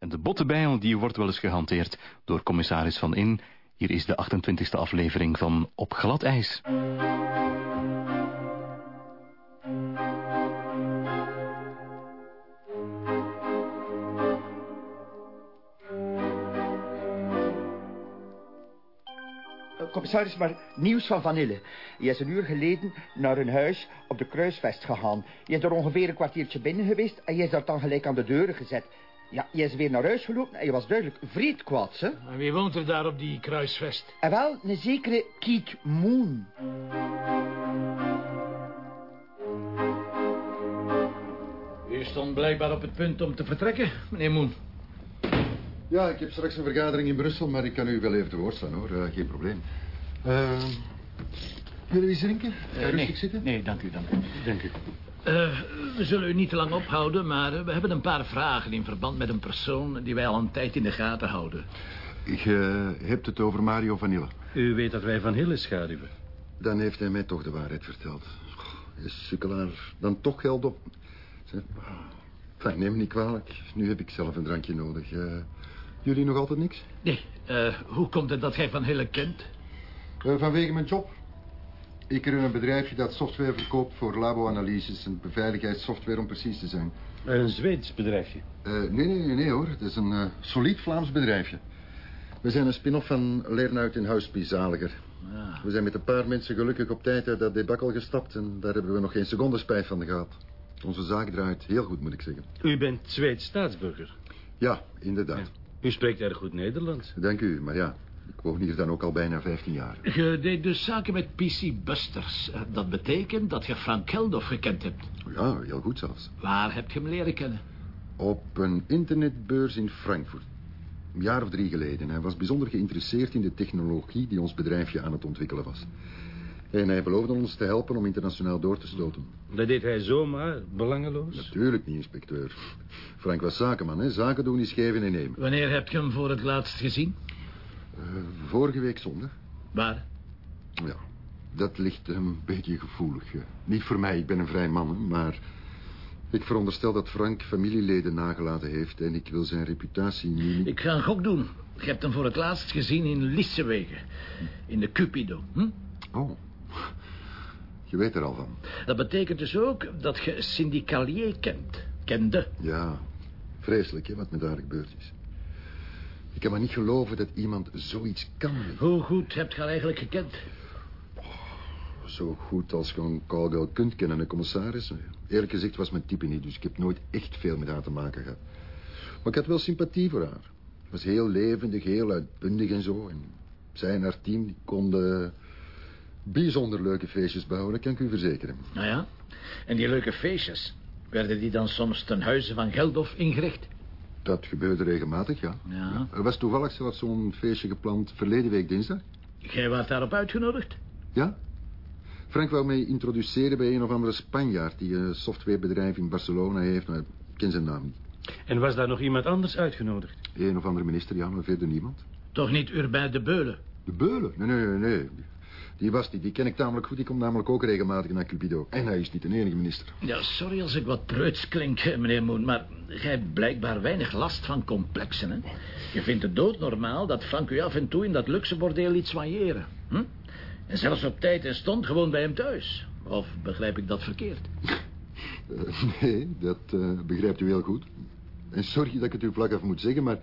En de bottenbijl die wordt wel eens gehanteerd door commissaris Van In. Hier is de 28e aflevering van Op glad ijs. commissaris, maar nieuws van Vanille. Je is een uur geleden naar hun huis op de Kruisvest gegaan. Je is er ongeveer een kwartiertje binnen geweest... en je is daar dan gelijk aan de deuren gezet. Ja, je is weer naar huis gelopen en je was duidelijk vreed kwaad, hè? En wie woont er daar op die Kruisvest? En wel, een zekere Keith Moon. U stond blijkbaar op het punt om te vertrekken, meneer Moon. Ja, ik heb straks een vergadering in Brussel, maar ik kan u wel even te woord staan, hoor. Uh, geen probleem. Uh, willen we iets drinken? Uh, rustig nee, zitten? nee, dank u, dank u. Dank u. Uh, we zullen u niet te lang ophouden, maar uh, we hebben een paar vragen... in verband met een persoon die wij al een tijd in de gaten houden. Je hebt het over Mario Vanille. U weet dat wij Van Hille schaduwen. Dan heeft hij mij toch de waarheid verteld. Is sukkelaar dan toch geld op... Zeg, enfin, neem me niet kwalijk. Nu heb ik zelf een drankje nodig. Uh, jullie nog altijd niks? Nee, uh, hoe komt het dat jij Van Hille kent? Uh, vanwege mijn job. Ik run een bedrijfje dat software verkoopt voor labo-analyses en beveiligheidssoftware om precies te zijn. Een Zweeds bedrijfje? Uh, nee, nee, nee, nee, hoor. Het is een uh, solid Vlaams bedrijfje. We zijn een spin-off van Lernuit in Huispie Zaliger. Ja. We zijn met een paar mensen gelukkig op tijd uit dat debakkel gestapt... en daar hebben we nog geen seconde spijt van gehad. Onze zaak draait heel goed, moet ik zeggen. U bent Zweeds staatsburger? Ja, inderdaad. Ja. U spreekt erg goed Nederlands. Dank u, maar ja, ik woon hier dan ook al bijna 15 jaar. Je deed dus zaken met PC Busters. Dat betekent dat je Frank Keldof gekend hebt. Ja, heel goed zelfs. Waar heb je hem leren kennen? Op een internetbeurs in Frankfurt. Een jaar of drie geleden. Hij was bijzonder geïnteresseerd in de technologie die ons bedrijfje aan het ontwikkelen was. En hij beloofde ons te helpen om internationaal door te stoten. Dat deed hij zomaar, belangeloos? Natuurlijk niet, inspecteur. Frank was zakenman, hè. Zaken doen is geven en nemen. Wanneer heb je hem voor het laatst gezien? Uh, vorige week zondag. Waar? Ja, dat ligt een beetje gevoelig. Ja. Niet voor mij, ik ben een vrij man, maar... Ik veronderstel dat Frank familieleden nagelaten heeft... en ik wil zijn reputatie niet... Ik ga een gok doen. Je hebt hem voor het laatst gezien in Lissewegen. In de Cupido. Hm? Oh, je weet er al van. Dat betekent dus ook dat je Cindy Callier kent. Kende. Ja, vreselijk hè, wat me daar gebeurd is. Ik kan maar niet geloven dat iemand zoiets kan. Hoe goed heb je haar eigenlijk gekend? Oh, zo goed als je een kunt kennen, een commissaris. Eerlijk gezegd was mijn type niet, dus ik heb nooit echt veel met haar te maken gehad. Maar ik had wel sympathie voor haar. Ze was heel levendig, heel uitbundig en zo. En zij en haar team konden bijzonder leuke feestjes bouwen, dat kan ik u verzekeren. Nou ja, en die leuke feestjes, werden die dan soms ten huize van Geldof ingericht? Dat gebeurde regelmatig, ja. ja. Er was toevallig zelfs zo'n feestje gepland verleden week dinsdag. Jij was daarop uitgenodigd? Ja. Frank wou mij introduceren bij een of andere Spanjaard... die een softwarebedrijf in Barcelona heeft, maar ik ken zijn naam niet. En was daar nog iemand anders uitgenodigd? Een of andere minister, ja, maar verder niemand. Toch niet Urbain de Beulen? De Beulen? Nee, nee, nee. Die was die, die ken ik tamelijk goed. Die komt namelijk ook regelmatig naar Cupido. En hij is niet de enige minister. Ja, sorry als ik wat preuts klink, meneer Moon... maar gij hebt blijkbaar weinig last van complexen, hè? Je vindt het doodnormaal dat Frank u af en toe in dat luxe bordeel liet soigneren. Hm? En zelfs op tijd en stond gewoon bij hem thuis. Of begrijp ik dat verkeerd? Uh, nee, dat uh, begrijpt u heel goed. En sorry dat ik het u vlak af moet zeggen, maar...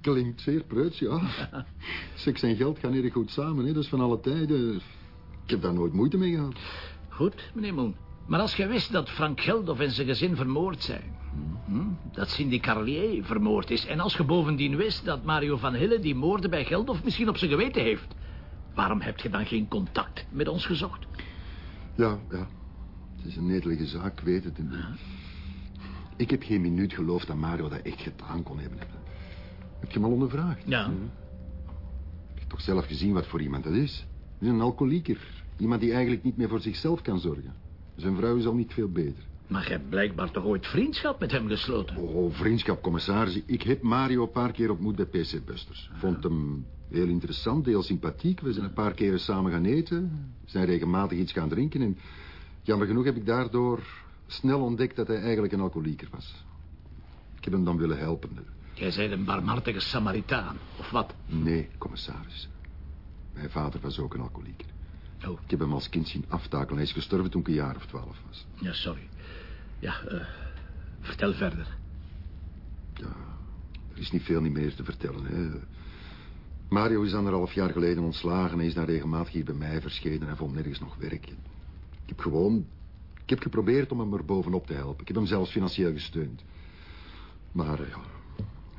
Klinkt zeer preuts, ja. Seks en geld gaan erg goed samen, hè. Dat is van alle tijden. Ik heb daar nooit moeite mee gehad. Goed, meneer Moon. Maar als je wist dat Frank Geldof en zijn gezin vermoord zijn... Hm, dat Cindy Carlier vermoord is... en als je bovendien wist dat Mario van Hille die moorden bij Geldof misschien op zijn geweten heeft... waarom heb je dan geen contact met ons gezocht? Ja, ja. Het is een netelige zaak, ik weet het. Ik heb geen minuut geloofd dat Mario dat echt gedaan kon hebben. Heb je hem al ondervraagd? Ja. Hm. Je hebt toch zelf gezien wat voor iemand dat is? Is een alcoholieker. Iemand die eigenlijk niet meer voor zichzelf kan zorgen. Zijn vrouw is al niet veel beter. Maar je hebt blijkbaar toch ooit vriendschap met hem gesloten? Oh, vriendschap, commissaris. Ik heb Mario een paar keer ontmoet bij PC Busters. Vond hem heel interessant, heel sympathiek. We zijn een paar keren samen gaan eten. Zijn regelmatig iets gaan drinken. En jammer genoeg heb ik daardoor snel ontdekt dat hij eigenlijk een alcoholieker was. Ik heb hem dan willen helpen. Jij zei een barmhartige Samaritaan, of wat? Nee, commissaris. Mijn vader was ook een alcoholieker. Oh, Ik heb hem als kind zien aftakelen. Hij is gestorven toen ik een jaar of twaalf was. ja, sorry. Ja, eh, vertel verder. Ja, er is niet veel niet meer te vertellen. Hè. Mario is anderhalf jaar geleden ontslagen... en is dan regelmatig hier bij mij verschenen... en vond nergens nog werk. Ik heb gewoon... Ik heb geprobeerd om hem er bovenop te helpen. Ik heb hem zelfs financieel gesteund. Maar ja,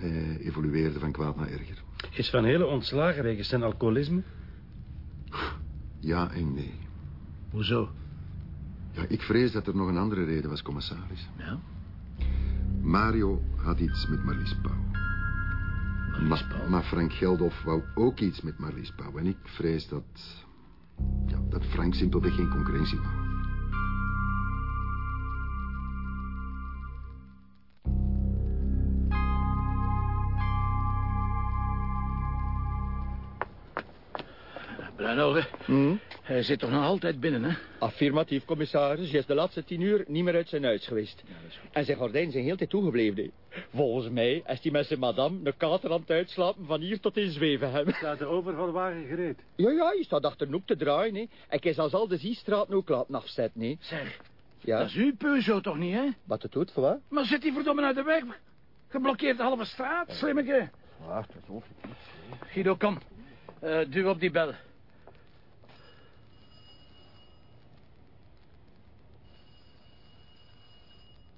hij evolueerde van kwaad naar erger. Is Van Hele ontslagen wegens zijn alcoholisme? Ja en nee. Hoezo? Ja, ik vrees dat er nog een andere reden was, commissaris. Ja, Mario had iets met Marlies Pauw. Marlies Maar, Pauw. maar Frank Geldof wou ook iets met Marlies Pauw. En ik vrees dat... Ja, dat Frank simpelweg geen concurrentie wou. Bruinhoven, Hm? hij zit toch nog altijd binnen, hè? Affirmatief, commissaris. Hij is de laatste tien uur niet meer uit zijn huis geweest. En zijn gordijnen zijn heel tijd toegebleven. hè. Volgens mij is die met zijn madame een kater aan het uitslapen van hier tot in zweven hebben. Staat de overvalwagen gereed? Ja, ja, je staat achterop te draaien. Hè. En hij zal al de Ziestraat ook laten afzetten. Hè. Zeg, Ja, dat is uw Peugeot toch niet, hè? wat het doet, voor wat? Maar zit die verdomme uit de weg? Geblokkeerd de halve straat, slimmeke. Guido, kom. Eh, duw op die bel.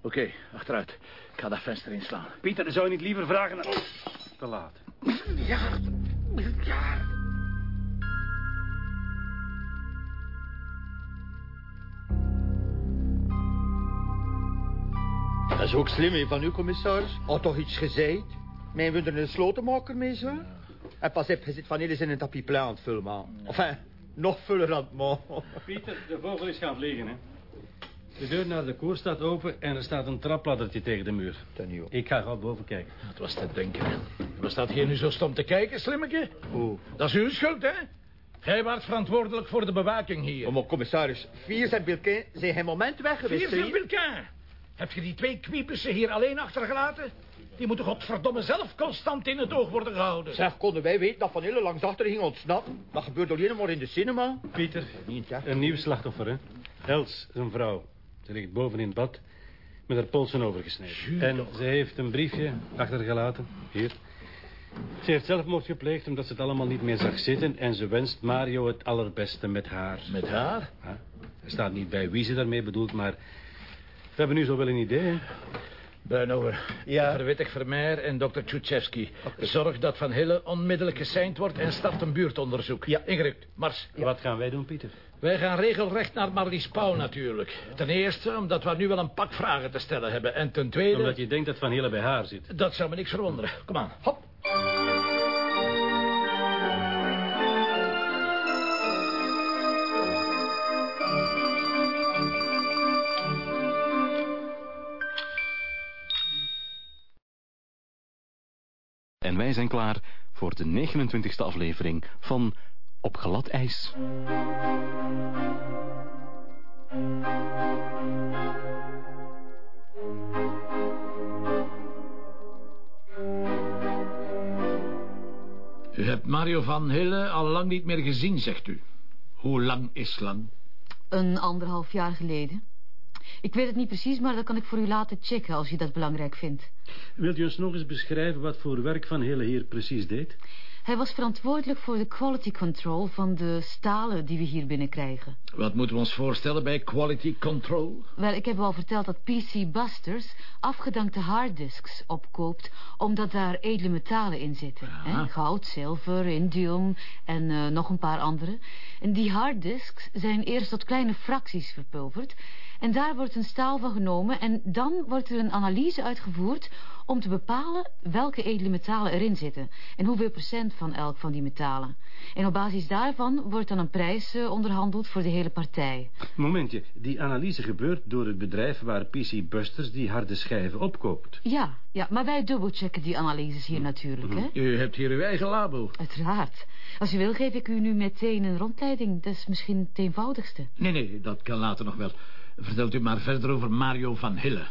Oké, achteruit. Ik ga dat venster inslaan. Pieter, zou je niet liever vragen... naar- Te laat. Ja, ja. Dat is ook slim hè, van u, commissaris. Had toch iets gezegd? Mijn we er een slotenmaker mee zo? En pas heb je zit van in een tapijt aan het vullen, man. Enfin, nog fuller aan het maken. Pieter, de vogel is gaan vliegen, hè. De deur naar de koer staat open en er staat een trapladdertje tegen de muur. Ten nieuw. Ik ga gauw boven kijken. Dat was te denken. Wat staat hier nu zo stom te kijken, slimmeke? Oeh. Dat is uw schuld, hè? Gij waart verantwoordelijk voor de bewaking hier. Oh, maar commissaris, Viers en Bilquin zijn geen moment weg geweest. Vier hè? Vilquin. Heb je die twee kwiepussen hier alleen achtergelaten? Die moeten godverdomme zelf constant in het oog worden gehouden. Zeg, konden wij weten dat Van Hille langs achter ging ontsnappen? Dat gebeurt alleen maar in de cinema. Pieter, een nieuw slachtoffer, hè. Els, zijn vrouw. Ze ligt boven in het bad met haar polsen overgesneden. En ze heeft een briefje achtergelaten, hier. Ze heeft zelfmoord gepleegd omdat ze het allemaal niet meer zag zitten... en ze wenst Mario het allerbeste met haar. Met haar? Ja, er staat niet bij wie ze daarmee bedoelt, maar... We hebben nu zo wel een idee, hè? Bruinhoven, Ja. Verwittig Vermeer en dokter Tchutchevsky. Zorg dat Van Hille onmiddellijk geseind wordt en start een buurtonderzoek. Ja. Ingerukt, mars. Wat gaan wij doen, Pieter? Wij gaan regelrecht naar Marlies Pauw natuurlijk. Ten eerste omdat we nu wel een pak vragen te stellen hebben. En ten tweede... Omdat je denkt dat Van Hille bij haar zit. Dat zou me niks verwonderen. Kom aan, hop. Wij zijn klaar voor de 29e aflevering van Op glad ijs. U hebt Mario van Hille al lang niet meer gezien, zegt u. Hoe lang is lang? Een anderhalf jaar geleden. Ik weet het niet precies, maar dat kan ik voor u laten checken als u dat belangrijk vindt. Wilt u ons nog eens beschrijven wat voor werk Van Hille hier precies deed? Hij was verantwoordelijk voor de quality control van de stalen die we hier binnenkrijgen. Wat moeten we ons voorstellen bij quality control? Wel, ik heb u al verteld dat PC Busters afgedankte harddisks opkoopt... omdat daar edele metalen in zitten. Hè? Goud, zilver, indium en eh, nog een paar andere. En die harddisks zijn eerst tot kleine fracties verpulverd... en daar wordt een staal van genomen... en dan wordt er een analyse uitgevoerd om te bepalen welke edele metalen erin zitten... en hoeveel procent van elk van die metalen. En op basis daarvan wordt dan een prijs eh, onderhandeld voor de hele partij. Momentje, die analyse gebeurt door het bedrijf waar PC Busters die harde schijven opkoopt. Ja, ja, maar wij dubbelchecken die analyses hier natuurlijk, hè? U hebt hier uw eigen labo. Uiteraard. Als u wil, geef ik u nu meteen een rondleiding. Dat is misschien het eenvoudigste. Nee, nee, dat kan later nog wel. Vertelt u maar verder over Mario van Hille.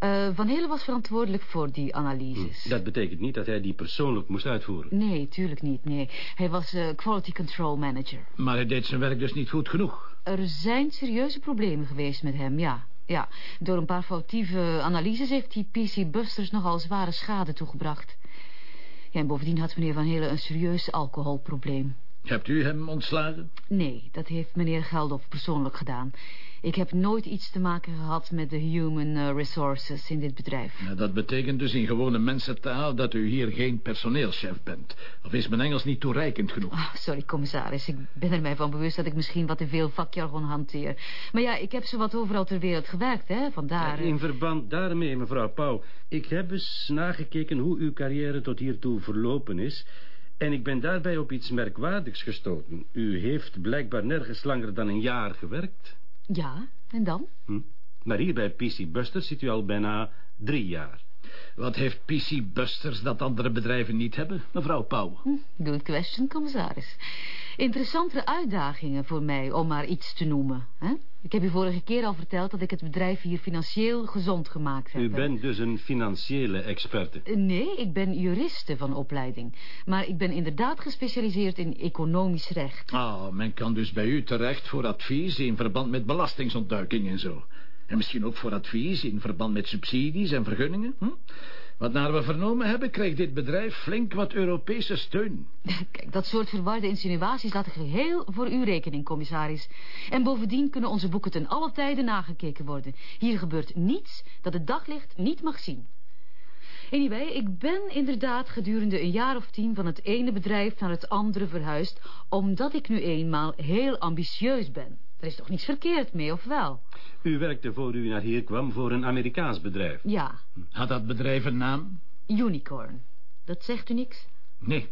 Uh, Van Hille was verantwoordelijk voor die analyses. Hm. Dat betekent niet dat hij die persoonlijk moest uitvoeren. Nee, tuurlijk niet, nee. Hij was uh, quality control manager. Maar hij deed zijn werk dus niet goed genoeg? Er zijn serieuze problemen geweest met hem, ja. Ja, door een paar foutieve analyses heeft die PC Busters nogal zware schade toegebracht. Ja, en bovendien had meneer Van Hille een serieus alcoholprobleem. Hebt u hem ontslagen? Nee, dat heeft meneer Geldof persoonlijk gedaan. Ik heb nooit iets te maken gehad met de human eh, resources in dit bedrijf. Nou, dat betekent dus in gewone mensentaal dat u hier geen personeelschef bent. Of is mijn Engels niet toereikend genoeg? Oh, sorry, commissaris. Ik ben er mij van bewust dat ik misschien wat te veel vakjargon hanteer. Maar ja, ik heb zo wat overal ter wereld gewerkt, hè. Vandaar... In verband daarmee, mevrouw Pauw. Ik heb eens nagekeken hoe uw carrière tot hiertoe verlopen is... En ik ben daarbij op iets merkwaardigs gestoten. U heeft blijkbaar nergens langer dan een jaar gewerkt. Ja, en dan? Hm. Maar hier bij PC Busters zit u al bijna drie jaar. Wat heeft PC Busters dat andere bedrijven niet hebben, mevrouw Pauw? Hm, good question, commissaris. Interessantere uitdagingen voor mij, om maar iets te noemen. Hè? Ik heb u vorige keer al verteld dat ik het bedrijf hier financieel gezond gemaakt heb. U bent dus een financiële experte? Eh, nee, ik ben juriste van opleiding. Maar ik ben inderdaad gespecialiseerd in economisch recht. Ah, men kan dus bij u terecht voor advies in verband met belastingsontduiking en zo. En misschien ook voor advies in verband met subsidies en vergunningen. Hm? Wat naar we vernomen hebben, krijgt dit bedrijf flink wat Europese steun. Kijk, dat soort verwarde insinuaties laten geheel voor uw rekening, commissaris. En bovendien kunnen onze boeken ten alle tijde nagekeken worden. Hier gebeurt niets dat het daglicht niet mag zien. Anyway, ik ben inderdaad gedurende een jaar of tien van het ene bedrijf naar het andere verhuisd... omdat ik nu eenmaal heel ambitieus ben. Er is toch niets verkeerd mee, of wel? U werkte voor u naar hier kwam voor een Amerikaans bedrijf. Ja. Had dat bedrijf een naam? Unicorn. Dat zegt u niks? Nee.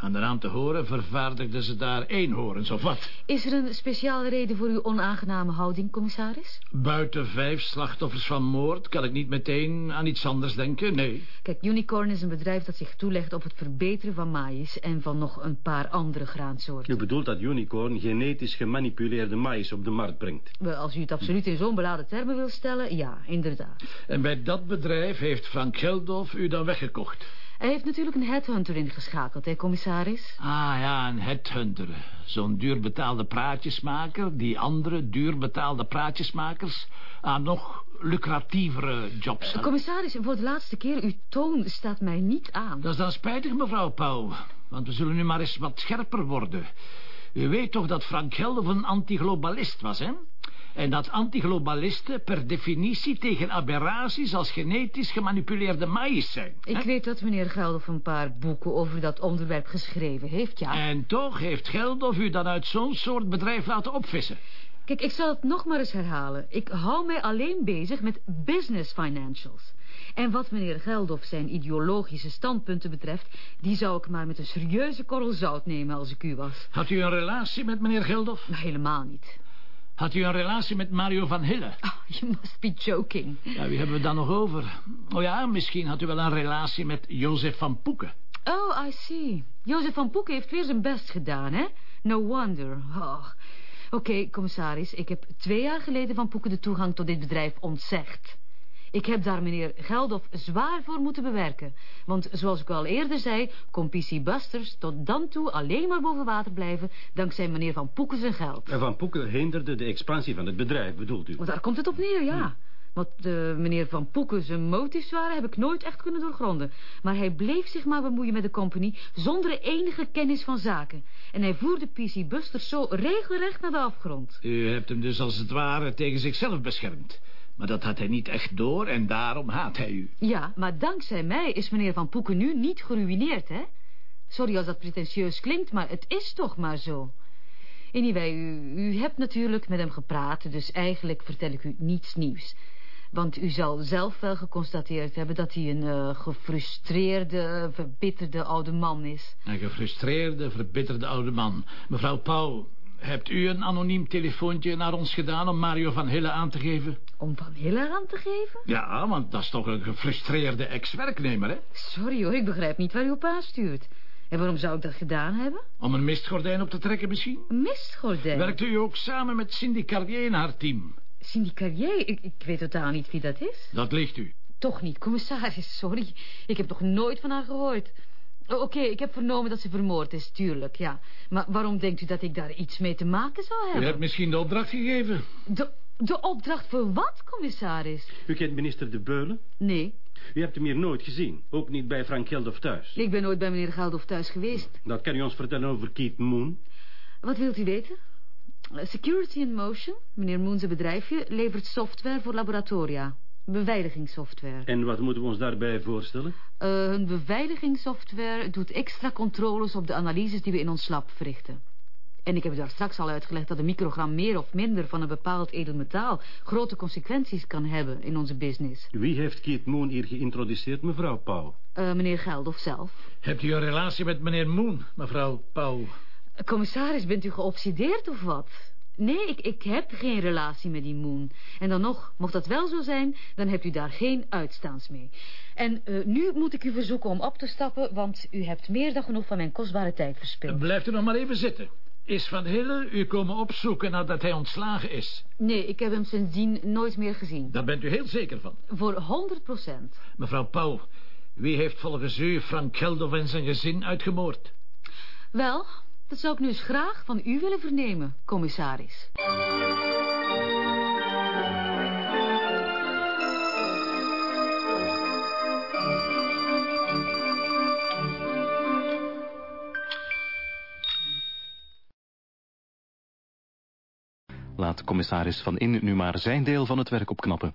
Aan de naam te horen vervaardigden ze daar eenhoorns of wat? Is er een speciale reden voor uw onaangename houding, commissaris? Buiten vijf slachtoffers van moord kan ik niet meteen aan iets anders denken, nee. Kijk, Unicorn is een bedrijf dat zich toelegt op het verbeteren van maïs... en van nog een paar andere graansoorten. U bedoelt dat Unicorn genetisch gemanipuleerde maïs op de markt brengt? Wel, als u het absoluut in zo'n beladen termen wil stellen, ja, inderdaad. En bij dat bedrijf heeft Frank Geldof u dan weggekocht? Hij heeft natuurlijk een headhunter ingeschakeld, hè, commissaris? Ah ja, een headhunter. Zo'n duurbetaalde praatjesmaker... die andere duurbetaalde praatjesmakers... aan nog lucratievere jobs uh, Commissaris, voor de laatste keer, uw toon staat mij niet aan. Dat is dan spijtig, mevrouw Pauw. Want we zullen nu maar eens wat scherper worden. U weet toch dat Frank Gelder een antiglobalist was, hè? En dat antiglobalisten per definitie tegen aberraties als genetisch gemanipuleerde maïs zijn. Ik weet dat meneer Geldof een paar boeken over dat onderwerp geschreven heeft, ja. En toch heeft Geldof u dan uit zo'n soort bedrijf laten opvissen. Kijk, ik zal het nog maar eens herhalen. Ik hou mij alleen bezig met business financials. En wat meneer Geldof zijn ideologische standpunten betreft... die zou ik maar met een serieuze korrel zout nemen als ik u was. Had u een relatie met meneer Geldof? Nou, helemaal niet. Had u een relatie met Mario van Hille? Oh, you must be joking. Ja, wie hebben we dan nog over? Oh ja, misschien had u wel een relatie met Jozef van Poeken. Oh, I see. Jozef van Poeken heeft weer zijn best gedaan, hè? No wonder. Oh. Oké, commissaris, ik heb twee jaar geleden van Poeken de toegang tot dit bedrijf ontzegd. Ik heb daar meneer Geldof zwaar voor moeten bewerken. Want zoals ik al eerder zei, kon PC Busters tot dan toe alleen maar boven water blijven... dankzij meneer Van Poeken zijn geld. En Van Poeken hinderde de expansie van het bedrijf, bedoelt u? Want daar komt het op neer, ja. Hm. Wat de meneer Van Poeken zijn motives waren, heb ik nooit echt kunnen doorgronden. Maar hij bleef zich maar bemoeien met de company zonder enige kennis van zaken. En hij voerde PC Busters zo regelrecht naar de afgrond. U hebt hem dus als het ware tegen zichzelf beschermd. Maar dat had hij niet echt door en daarom haat hij u. Ja, maar dankzij mij is meneer Van Poeken nu niet geruineerd, hè? Sorry als dat pretentieus klinkt, maar het is toch maar zo. Anyway, u, u hebt natuurlijk met hem gepraat, dus eigenlijk vertel ik u niets nieuws. Want u zal zelf wel geconstateerd hebben dat hij een uh, gefrustreerde, verbitterde oude man is. Een gefrustreerde, verbitterde oude man. Mevrouw Pauw, Hebt u een anoniem telefoontje naar ons gedaan om Mario van Hille aan te geven? Om Van Hille aan te geven? Ja, want dat is toch een gefrustreerde ex-werknemer, hè? Sorry hoor, ik begrijp niet waar u op aanstuurt. En waarom zou ik dat gedaan hebben? Om een mistgordijn op te trekken misschien? Een mistgordijn? Werkte u ook samen met Cindy Carrier in haar team? Cindy Carrier? Ik, ik weet totaal niet wie dat is. Dat ligt u. toch niet, commissaris, sorry. Ik heb nog nooit van haar gehoord. Oh, Oké, ik heb vernomen dat ze vermoord is, tuurlijk, ja. Maar waarom denkt u dat ik daar iets mee te maken zou U hebben? hebt misschien de opdracht gegeven. De, de opdracht voor wat, commissaris? U kent minister De Beulen? Nee, U hebt hem hier nooit gezien. Ook niet bij Frank Geldof thuis. ik ben nooit bij meneer Geldof thuis geweest. Dat kan u ons vertellen over Keith Moon. Wat wilt u weten? Security in Motion, meneer Moon's bedrijfje, levert software voor laboratoria. Beveiligingssoftware. En wat moeten we ons daarbij voorstellen? Eh, hun beveiligingssoftware doet extra controles op de analyses die we in ons lab verrichten. En ik heb u daar straks al uitgelegd dat een microgram meer of minder van een bepaald edelmetaal grote consequenties kan hebben in onze business. Wie heeft Keith Moon hier geïntroduceerd, mevrouw Pauw? Eh, meneer Geldof zelf. Hebt u een relatie met meneer Moon, mevrouw Pauw? Commissaris, bent u geobsedeerd of wat? Nee, ik, ik heb geen relatie met die Moon. En dan nog, mocht dat wel zo zijn, dan hebt u daar geen uitstaans mee. En eh, nu moet ik u verzoeken om op te stappen, want u hebt meer dan genoeg van mijn kostbare tijd verspild. Blijft u nog maar even zitten. Is Van Hille u komen opzoeken nadat hij ontslagen is? Nee, ik heb hem sindsdien nooit meer gezien. Daar bent u heel zeker van. Voor 100 procent. Mevrouw Pauw, wie heeft volgens u Frank Geldof en zijn gezin uitgemoord? Wel, dat zou ik nu eens graag van u willen vernemen, commissaris. Laat commissaris Van In nu maar zijn deel van het werk opknappen.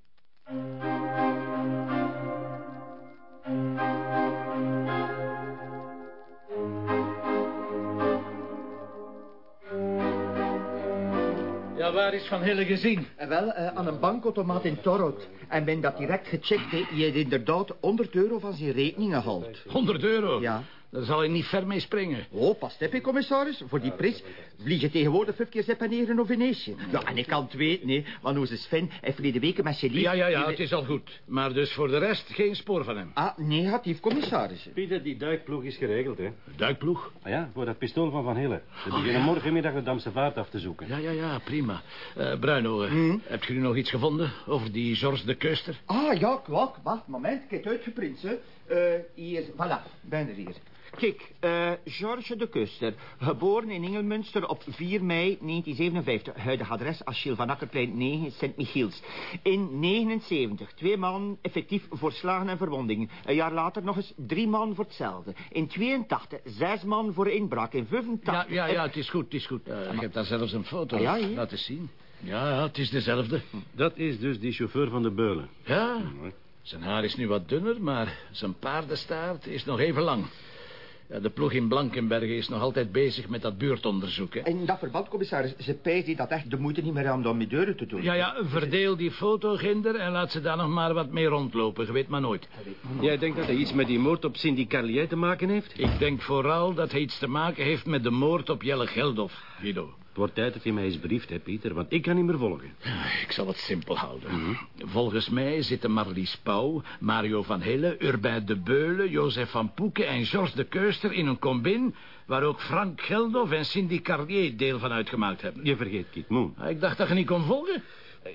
Van Hille gezien? En wel, eh, aan een bankautomaat in Torhout. En ben dat direct gecheckt, hè. Je hebt inderdaad 100 euro van zijn rekening gehaald. 100 euro? Ja. Daar zal hij niet ver mee springen. Oh, pas op, hè, commissaris. Voor die prijs vlieg je tegenwoordig vijf keer Zepaneren of Venetië. Ja, en ik kan het weten, nee. Want onze Sven heeft verleden weken met Celine... Ja, ja, ja, het is al goed. Maar dus voor de rest geen spoor van hem. Ah, negatief, commissaris. Pieter, die duikploeg is geregeld, hè? Duikploeg? Ah ja, voor dat pistool van Van Hille. We beginnen morgenmiddag de Damse vaart af te zoeken. Ja, ja, ja, prima. Eh Bruino, eh, hebt u nu nog iets gevonden over die Georges de Keuster? Ah, ja, klok. Wacht, moment. Ik heb het uitgeprint, hè. Eh, hier, voilà, ben er hier. Kijk, eh George de Kuster, geboren in Ingelmunster op 4 mei 1957. Huidig adres Achille van Akkerplein 9, Sint-Michiels. In 79, twee man effectief voor slagen en verwondingen. Een jaar later nog eens drie man voor hetzelfde. In 82, zes man voor inbraak. In 85... Ja, ja, ja, het is goed, het is goed. Eh, ik heb daar zelfs een foto. Ah, ja? Laat eens zien. Ja, ja, het is dezelfde. Dat is dus die chauffeur van de Beulen. Ja, zijn haar is nu wat dunner, maar zijn paardenstaart is nog even lang. Ja, de ploeg in Blankenbergen is nog altijd bezig met dat buurtonderzoek. Hè? In dat verband, commissaris, ze pijst die dat echt de moeite niet meer aan om met deuren te doen. Ja, ja, verdeel die foto, Ginder, en laat ze daar nog maar wat mee rondlopen. Je weet maar nooit. Jij denkt dat hij iets met die moord op Cindy Carlier te maken heeft? Ik denk vooral dat hij iets te maken heeft met de moord op Jelle Geldof, Guido. Het wordt tijd dat je mij eens brieft, hè, Pieter, want ik kan niet meer volgen. Ja, Ik zal het simpel houden. Volgens mij zitten Marlies Pauw, Mario van Hille, Urbain de Beulen, Jozef van Poeken en Georges de Keuster in een combin... waar ook Frank Geldof en Cindy Carlier deel van uitgemaakt hebben. Je vergeet Keith Moon. Ah, Ik dacht dat je niet kon volgen.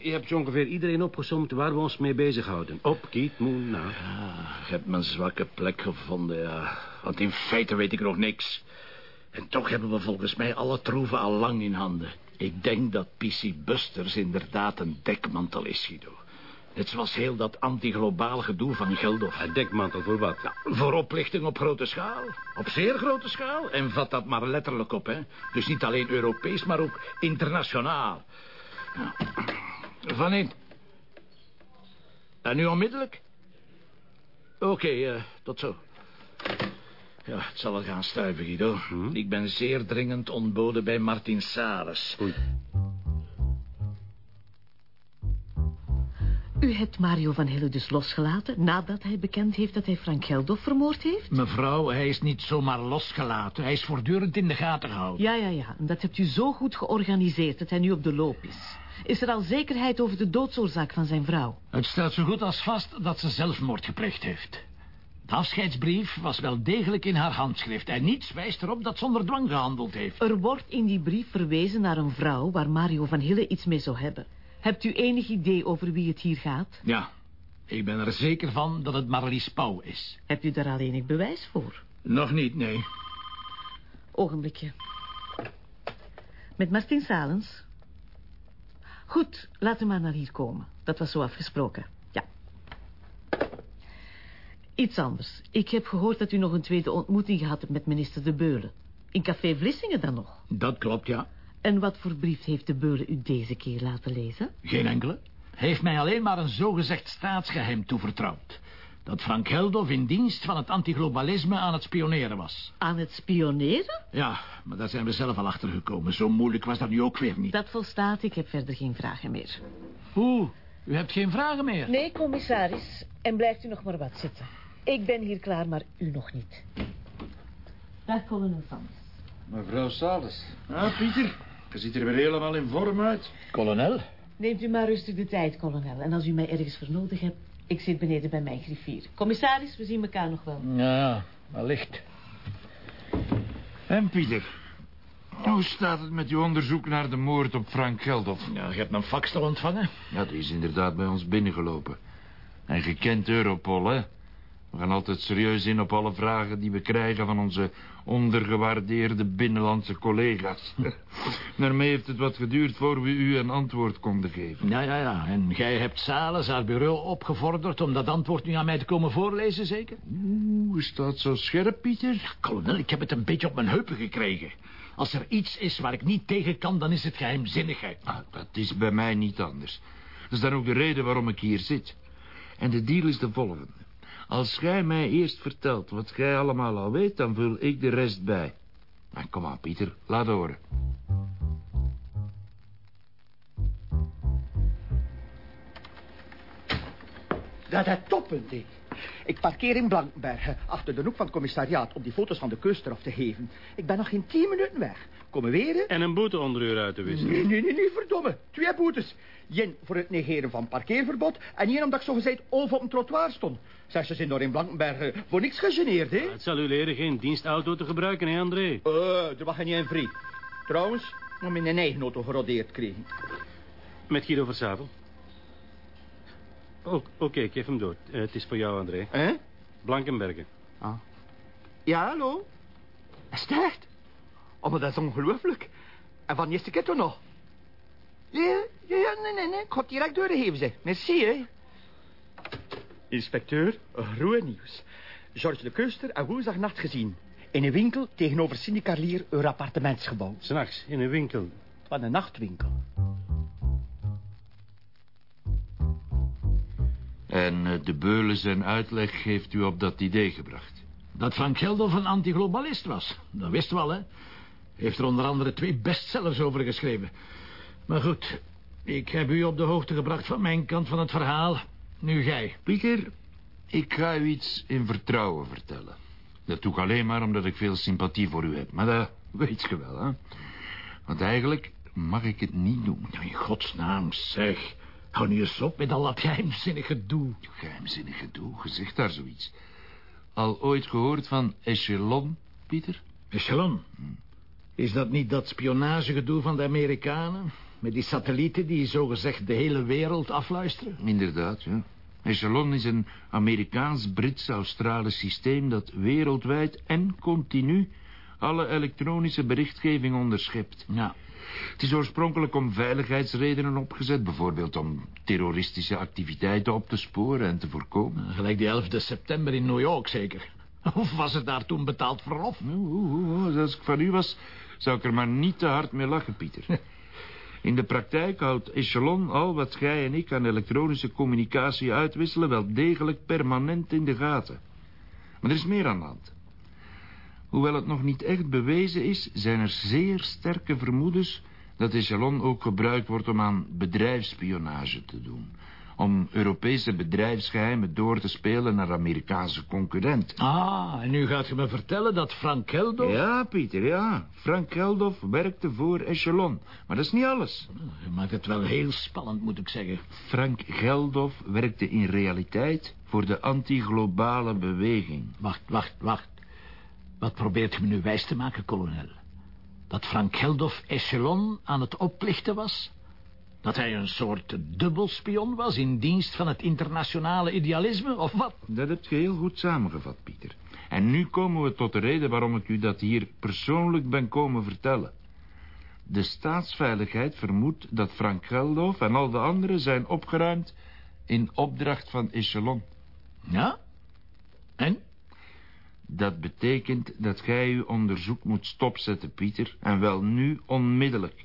Je hebt zo ongeveer iedereen opgesomd waar we ons mee bezighouden. Op Keith Moon na. Ah, ik heb mijn zwakke plek gevonden, ja. Want in feite weet ik nog niks. En toch hebben we volgens mij alle troeven al lang in handen. Ik denk dat PC Busters inderdaad een dekmantel is, Guido. Net zoals heel dat antiglobaal gedoe van Geldof. Een dekmantel voor wat? Voor oplichting op grote schaal. Op zeer grote schaal. En vat dat maar letterlijk op, hè. Dus niet alleen Europees, maar ook internationaal. Ja. Van in. En nu onmiddellijk? Oké, eh, tot zo. Ja, het zal wel gaan stuiven, Guido. Ik ben zeer dringend ontboden bij Martin Sales. Oei. U hebt Mario van Hille dus losgelaten... nadat hij bekend heeft dat hij Frank Geldof vermoord heeft? Mevrouw, hij is niet zomaar losgelaten. Hij is voortdurend in de gaten gehouden. Ja, ja, ja. En dat hebt u zo goed georganiseerd dat hij nu op de loop is. Is er al zekerheid over de doodsoorzaak van zijn vrouw? Het staat zo goed als vast dat ze zelfmoord gepleegd heeft. De afscheidsbrief was wel degelijk in haar handschrift... en niets wijst erop dat ze onder dwang gehandeld heeft. Er wordt in die brief verwezen naar een vrouw... waar Mario van Hille iets mee zou hebben. Hebt u enig idee over wie het hier gaat? Ja, Ik ben er zeker van dat het Marlies Pauw is. Hebt u daar al enig bewijs voor? Nog niet, nee. Ogenblikje. Met Martin Salens? Goed, laat hem maar naar hier komen. Dat was zo afgesproken. Iets anders. Ik heb gehoord dat u nog een tweede ontmoeting gehad hebt met minister De Beulen. In café Vlissingen dan nog. Dat klopt, ja. En wat voor brief heeft De Beulen u deze keer laten lezen? Geen enkele. Hij heeft mij alleen maar een zogezegd staatsgeheim toevertrouwd. Dat Frank Geldof in dienst van het antiglobalisme aan het spioneren was. Aan het spioneren? Ja, maar daar zijn we zelf al achter gekomen. Zo moeilijk was dat nu ook weer niet. Dat volstaat, ik heb verder geen vragen meer. Hoe? U hebt geen vragen meer? Nee, commissaris. En blijft u nog maar wat zitten. Ik ben hier klaar, maar u nog niet. Dag, kolonel Sanders. Mevrouw Sales. Ah, Pieter. Je ziet er weer helemaal in vorm uit. Kolonel? Neemt u maar rustig de tijd, kolonel. En als u mij ergens voor nodig hebt, ik zit beneden bij mijn griffier. Commissaris, we zien elkaar nog wel. Ja, wellicht. En Pieter, hoe staat het met uw onderzoek naar de moord op Frank Geldof? Ja, je hebt een fax ontvangen? Ja, die is inderdaad bij ons binnengelopen. En gekend Europol, hè? We gaan altijd serieus in op alle vragen die we krijgen van onze ondergewaardeerde binnenlandse collega's. Daarmee heeft het wat geduurd voor we u een antwoord konden geven. Ja, ja, ja. En jij hebt Sales, haar bureau, opgevorderd om dat antwoord nu aan mij te komen voorlezen, zeker? Oeh, is dat zo scherp, Pieter? Ja, kolonel, ik heb het een beetje op mijn heupen gekregen. Als er iets is waar ik niet tegen kan, dan is het geheimzinnigheid. Ah, dat is bij mij niet anders. Dat is dan ook de reden waarom ik hier zit. En de deal is de volgende. Als gij mij eerst vertelt wat gij allemaal al weet, dan vul ik de rest bij. Nou, kom aan, Pieter, laat horen. Dat is toppunt, hè. Ik parkeer in Blankenbergen, achter de hoek van het commissariaat... om die foto's van de kust eraf te geven. Ik ben nog geen tien minuten weg. Komen weer, En een boete onder uur uit te wisselen. Nee, nee, nee, nee, verdomme. Twee boetes. Jen voor het negeren van parkeerverbod... en één omdat ik zogezegd over op een trottoir stond. Zeg, ze zijn door in Blankenbergen voor niks gegeneerd, hè? Het zal u leren geen dienstauto te gebruiken, hè, André? Eh, er was geen vrij. Trouwens, om in een eigen auto gerodeerd kregen. Met Guido Versavel. Oh, Oké, ik geef hem door. Eh, het is voor jou, André. Hè? Blankenbergen. Ah. Ja, hallo? Is het echt? Oh, maar dat is ongelooflijk. En van eerste keer toch nog? Ja, ja, ja, nee, nee, nee. Ik ga het direct doorgeven, zeg. Merci, hè. Inspecteur, groe nieuws. George de Keuster en woensdagnacht gezien. In een winkel tegenover Syndicalier, een appartementsgebouw. S'nachts, in een winkel. Van een nachtwinkel. En eh, de beulen zijn uitleg heeft u op dat idee gebracht. Dat Frank Geldof een antiglobalist was. Dat wisten we al, hè. Heeft er onder andere twee bestsellers over geschreven. Maar goed, ik heb u op de hoogte gebracht van mijn kant van het verhaal. Nu jij. Pieter, ik ga u iets in vertrouwen vertellen. Dat doe ik alleen maar omdat ik veel sympathie voor u heb. Maar dat weet je wel, hè. Want eigenlijk mag ik het niet doen. In godsnaam, zeg. Hou nu eens op met al dat geheimzinnig gedoe. Geheimzinnig gedoe, je zegt daar zoiets. Al ooit gehoord van Echelon, Pieter? Echelon. Is dat niet dat spionagegedoe van de Amerikanen? Met die satellieten die zogezegd de hele wereld afluisteren? Inderdaad, ja. Echelon is een Amerikaans-Brits-Australisch systeem... dat wereldwijd en continu alle elektronische berichtgeving onderschept. Ja. Het is oorspronkelijk om veiligheidsredenen opgezet... bijvoorbeeld om terroristische activiteiten op te sporen en te voorkomen. Gelijk die 11 september in New York zeker. Of was het daar toen betaald verlof? Als ik van u was, zou ik er maar niet te hard mee lachen, Pieter. In de praktijk houdt Echelon al wat gij en ik aan elektronische communicatie uitwisselen... wel degelijk permanent in de gaten. Maar er is meer aan de hand. Hoewel het nog niet echt bewezen is, zijn er zeer sterke vermoedens... dat Echelon ook gebruikt wordt om aan bedrijfsspionage te doen. Om Europese bedrijfsgeheimen door te spelen naar Amerikaanse concurrenten. Ah, en nu gaat je me vertellen dat Frank Geldof... Ja, Pieter, ja. Frank Geldof werkte voor Echelon. Maar dat is niet alles. Je maakt het wel heel spannend, moet ik zeggen. Frank Geldof werkte in realiteit voor de anti-globale beweging. Wacht, wacht, wacht. Wat probeert u me nu wijs te maken, kolonel? Dat Frank Geldof Echelon aan het oplichten was? Dat hij een soort dubbelspion was in dienst van het internationale idealisme, of wat? Dat heb je heel goed samengevat, Pieter. En nu komen we tot de reden waarom ik u dat hier persoonlijk ben komen vertellen. De staatsveiligheid vermoedt dat Frank Geldof en al de anderen zijn opgeruimd in opdracht van Echelon. Ja? En? Dat betekent dat gij uw onderzoek moet stopzetten, Pieter, en wel nu onmiddellijk.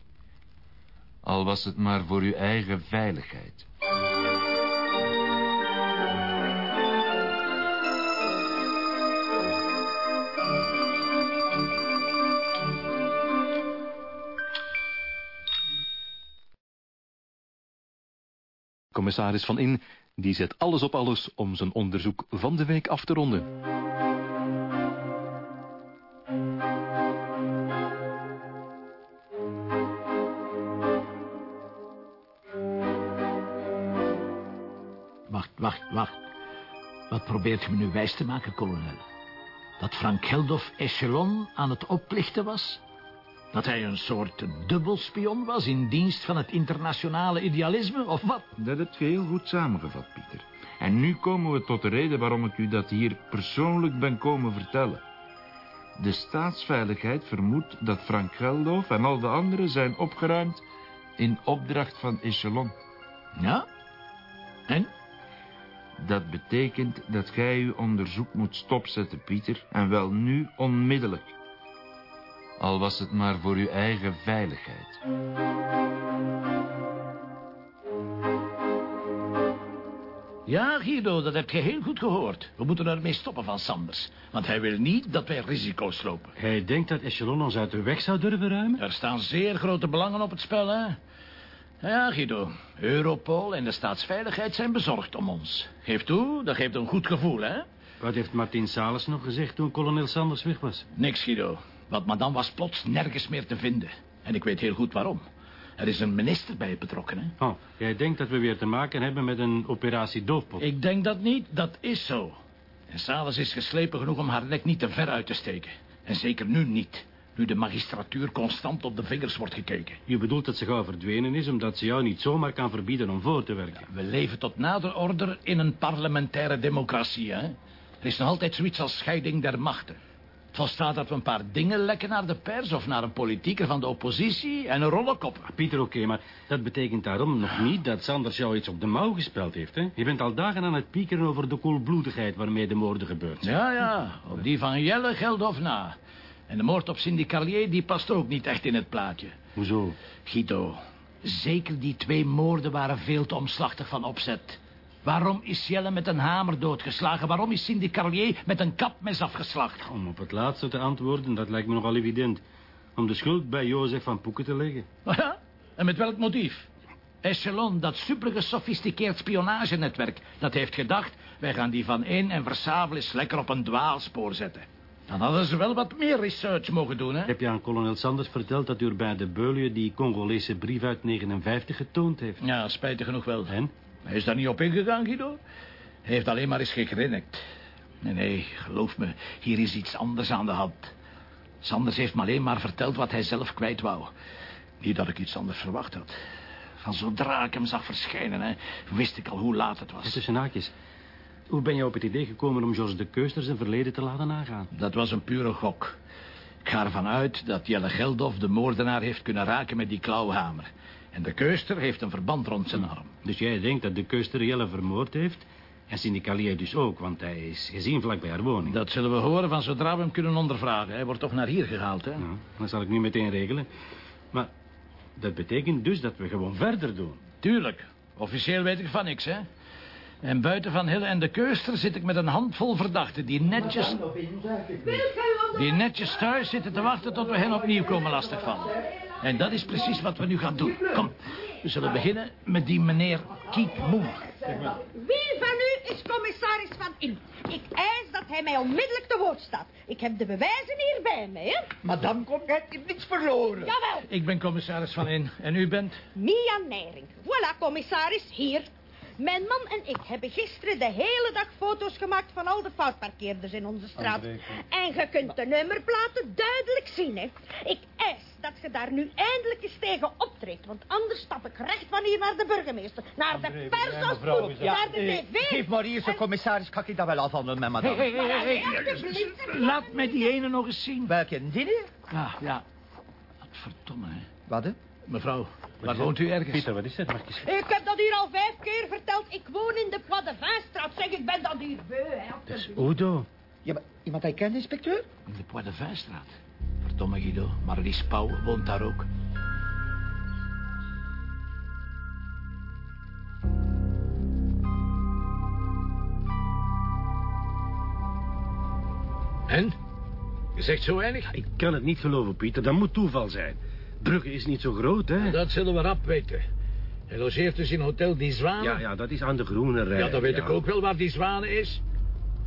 Al was het maar voor uw eigen veiligheid. Commissaris Van In die zet alles op alles om zijn onderzoek van de week af te ronden. Probeert u me nu wijs te maken, kolonel? Dat Frank Geldof Echelon aan het oplichten was? Dat hij een soort dubbelspion was in dienst van het internationale idealisme, of wat? Dat heb je heel goed samengevat, Pieter. En nu komen we tot de reden waarom ik u dat hier persoonlijk ben komen vertellen. De staatsveiligheid vermoedt dat Frank Geldof en al de anderen zijn opgeruimd in opdracht van Echelon. Ja? En? Dat betekent dat gij uw onderzoek moet stopzetten, Pieter, en wel nu onmiddellijk. Al was het maar voor uw eigen veiligheid. Ja, Guido, dat heb je heel goed gehoord. We moeten ermee stoppen van Sanders. Want hij wil niet dat wij risico's lopen. Hij denkt dat Echelon ons uit de weg zou durven ruimen? Er staan zeer grote belangen op het spel, hè? Ja, Guido. Europol en de staatsveiligheid zijn bezorgd om ons. Geef toe, dat geeft een goed gevoel, hè? Wat heeft Martin Sales nog gezegd toen kolonel Sanders weg was? Niks, Guido. Want madame was plots nergens meer te vinden. En ik weet heel goed waarom. Er is een minister bij betrokken, hè? Oh, jij denkt dat we weer te maken hebben met een operatie doofpot? Ik denk dat niet, dat is zo. En Sales is geslepen genoeg om haar nek niet te ver uit te steken. En zeker nu niet. Nu de magistratuur constant op de vingers wordt gekeken. Je bedoelt dat ze gauw verdwenen is... omdat ze jou niet zomaar kan verbieden om voor te werken? We leven tot nader order in een parlementaire democratie, hè? Er is nog altijd zoiets als scheiding der machten. Het volstaat dat we een paar dingen lekken naar de pers... of naar een politieker van de oppositie en een rollenkop. Pieter, oké, maar dat betekent daarom nog niet... dat Sanders jou iets op de mouw gespeld heeft, hè? Je bent al dagen aan het piekeren over de koelbloedigheid... waarmee de moorden gebeurd zijn. Ja, ja, op die van Jelle geldt of na. En de moord op Cindy Carlier, die past ook niet echt in het plaatje. Hoezo? Guido, zeker die twee moorden waren veel te omslachtig van opzet. Waarom is Jelle met een hamer doodgeslagen? Waarom is Cindy Carlier met een kapmes afgeslacht? Om op het laatste te antwoorden, dat lijkt me nogal evident. Om de schuld bij Jozef van Poeken te leggen. Oh ja? En met welk motief? Echelon, dat super gesofisticeerd spionagenetwerk, dat heeft gedacht... wij gaan die van één en Versabel eens lekker op een dwaalspoor zetten. Dan hadden ze wel wat meer research mogen doen, hè? Heb je aan kolonel Sanders verteld dat u bij de Beulje... die Congolese brief uit 59 getoond heeft? Ja, spijtig genoeg wel. En? Hij is daar niet op ingegaan, Guido. Hij heeft alleen maar eens gegrinnikt. Nee, nee, geloof me, hier is iets anders aan de hand. Sanders heeft me alleen maar verteld wat hij zelf kwijt wou. Niet dat ik iets anders verwacht had. Van zodra ik hem zag verschijnen, hè, wist ik al hoe laat het was. Tussen haakjes. Hoe ben je op het idee gekomen om George de Keuster zijn verleden te laten nagaan? Dat was een pure gok. Ik ga ervan uit dat Jelle Geldof de moordenaar heeft kunnen raken met die klauwhamer. En de keuster heeft een verband rond zijn arm. Dus jij denkt dat de Keuster Jelle vermoord heeft... en Syndicalier dus ook, want hij is gezien vlak bij haar woning. Dat zullen we horen van zodra we hem kunnen ondervragen. Hij wordt toch naar hier gehaald, hè? Ja, dat zal ik nu meteen regelen. Maar dat betekent dus dat we gewoon verder doen. Tuurlijk. Officieel weet ik van niks, hè? En buiten Van Hille en de Keuster zit ik met een handvol verdachten... die netjes... die netjes thuis zitten te wachten tot we hen opnieuw komen lastigvallen. En dat is precies wat we nu gaan doen. Kom, we zullen beginnen met die meneer Kiek Moe. Wie van u is commissaris van In? Ik eis dat hij mij onmiddellijk te woord staat. Ik heb de bewijzen hier bij mij, hè? Madame komt, jij hebt niets verloren. Jawel, Ik ben commissaris Van In. En u bent? Mia Nering. Voilà, commissaris, hier. Mijn man en ik hebben gisteren de hele dag foto's gemaakt van al de foutparkeerders in onze straat. En je kunt de nummerplaten duidelijk zien, hè. Ik eis dat je daar nu eindelijk eens tegen optreedt, want anders stap ik recht van hier naar de burgemeester, naar de pers als goed, naar de tv. Geef maar hier, commissaris, kan ik dat wel afhandelen met madame. Hé, hé, hé, Maar alsjeblieft. Laat mij die ene nog eens zien. Welke dingen? Ja, ja. Wat verdomme, hè. Wat, hè? Mevrouw, waar woont u ergens? Pieter, wat is dit? Mag ik eens- Ik heb dat hier al vijf keer verteld. Ik woon in de Poidevinstraat. Zeg, ik ben dat hier beu, hè. Dat is Udo. Ja, maar iemand hij kent, inspecteur? In de Poix de Vinstraat. Verdomme Guido, Marlies Pauw woont daar ook. En? Je zegt zo weinig? Ik kan het niet geloven, Pieter. Dat moet toeval zijn. Brugge is niet zo groot, hè? Dat zullen we rap weten. Hij logeert dus in Hotel Die Zwaan. Ja, ja, dat is aan de Groene Rij. Ja, dan weet ja. ik ook wel waar Die Zwaan is.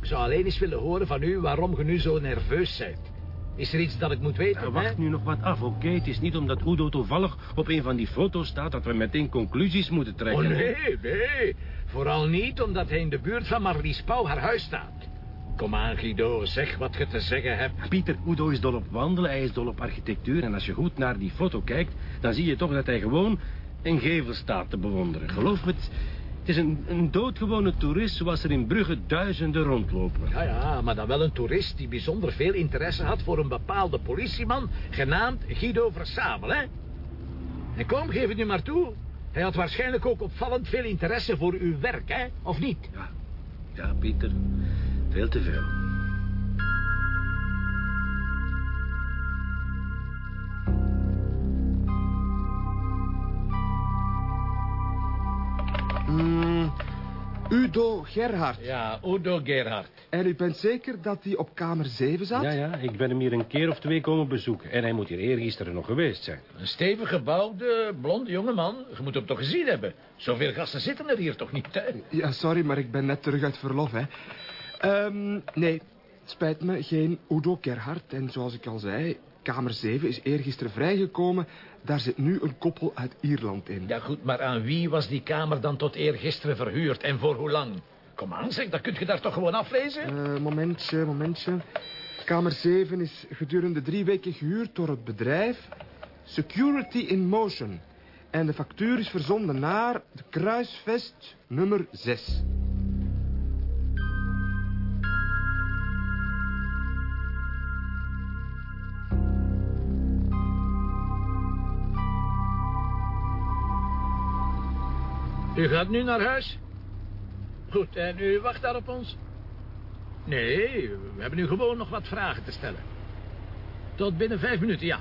Ik zou alleen eens willen horen van u waarom je nu zo nerveus bent. Is er iets dat ik moet weten, hè? wacht nu nog wat af, oké? Het is niet omdat Udo toevallig op een van die foto's staat... dat we meteen conclusies moeten trekken. Oh, nee, nee. Vooral niet omdat hij in de buurt van Marlies Pauw haar huis staat. Kom aan, Guido, zeg wat je te zeggen hebt. Pieter, Udo is dol op wandelen, hij is dol op architectuur... en als je goed naar die foto kijkt... dan zie je toch dat hij gewoon een gevel staat te bewonderen. Geloof me, het, het is een, een doodgewone toerist... zoals er in Brugge duizenden rondlopen. Ja, ja, maar dan wel een toerist die bijzonder veel interesse had... voor een bepaalde politieman, genaamd Guido Versabel, hè? En kom, geef het nu maar toe. Hij had waarschijnlijk ook opvallend veel interesse voor uw werk, hè? Of niet? Ja, ja Pieter, veel te veel. Mm, Udo Gerhard. Ja, Udo Gerhard. En u bent zeker dat hij op kamer 7 zat? Ja, ja, ik ben hem hier een keer of twee komen bezoeken... en hij moet hier eergisteren nog geweest zijn. Een stevig gebouwde, blonde jongeman. Je moet hem toch gezien hebben. Zoveel gasten zitten er hier toch niet, hè? Ja, sorry, maar ik ben net terug uit verlof, hè. Ehm, nee, het spijt me, geen Udo Gerhard. En zoals ik al zei, kamer 7 is eergisteren vrijgekomen. Daar zit nu een koppel uit Ierland in. Ja, goed, maar aan wie was die kamer dan tot eergisteren verhuurd en voor hoe lang? Kom aan, zeg, dat kunt je daar toch gewoon aflezen? Eh, momentje, momentje. Kamer 7 is gedurende drie weken gehuurd door het bedrijf Security in Motion. En de factuur is verzonden naar de Kruisvest nummer 6. U gaat nu naar huis? Goed, en u wacht daar op ons? Nee, we hebben nu gewoon nog wat vragen te stellen. Tot binnen vijf minuten, ja.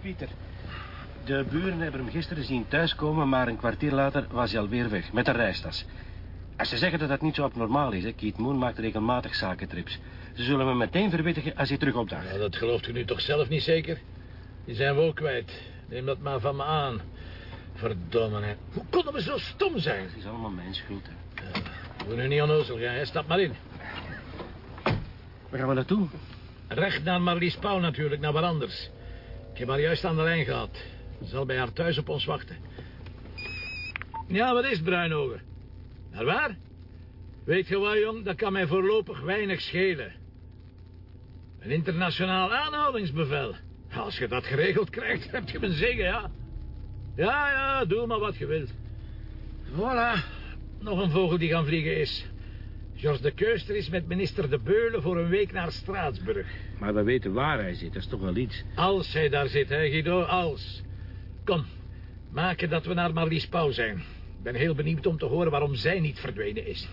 Pieter, de buren hebben hem gisteren zien thuiskomen... maar een kwartier later was hij alweer weg, met een reistas. Als ze zeggen dat dat niet zo abnormaal is, hè. Keith Moon maakt regelmatig zakentrips. Ze zullen me meteen verwittigen als hij terug opdaagt. Nou, dat gelooft u nu toch zelf niet zeker? Die zijn we ook kwijt. Neem dat maar van me aan. Verdomme, hè. Hoe konden we zo stom zijn? Het is allemaal mijn schuld, hè. We nu niet onnozel gaan, hè. Stap maar in. Waar gaan we naartoe? Recht naar Marlies Pauw natuurlijk, naar waar anders. Ik heb haar juist aan de lijn gehad. Ze zal bij haar thuis op ons wachten. Ja, wat is het, Bruinogen? Naar waar? Weet je wat, jong? Dat kan mij voorlopig weinig schelen. Een internationaal aanhoudingsbevel. Als je dat geregeld krijgt, heb je mijn zegen, ja. Ja, ja, doe maar wat je wilt. Voilà. Nog een vogel die gaan vliegen is. George de Keuster is met minister De Beulen voor een week naar Straatsburg. Maar we weten waar hij zit, dat is toch wel iets. Als hij daar zit, hè, Guido, als. Kom, maken dat we naar Marlies Pauw zijn. Ik ben heel benieuwd om te horen waarom zij niet verdwenen is.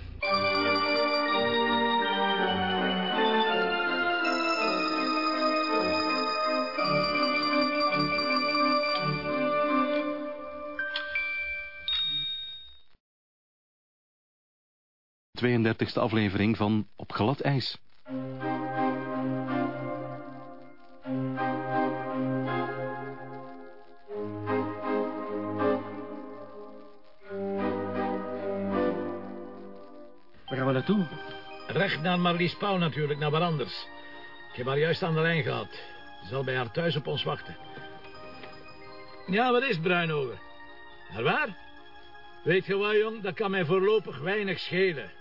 32e aflevering van Op glad ijs. Waar gaan we naartoe? Recht naar Marlies Pauw natuurlijk, naar waar anders. Ik heb haar juist aan de lijn gehad. Ze zal bij haar thuis op ons wachten. Ja, wat is het, Bruinogen? Naar waar? Weet je wat, jong? Dat kan mij voorlopig weinig schelen.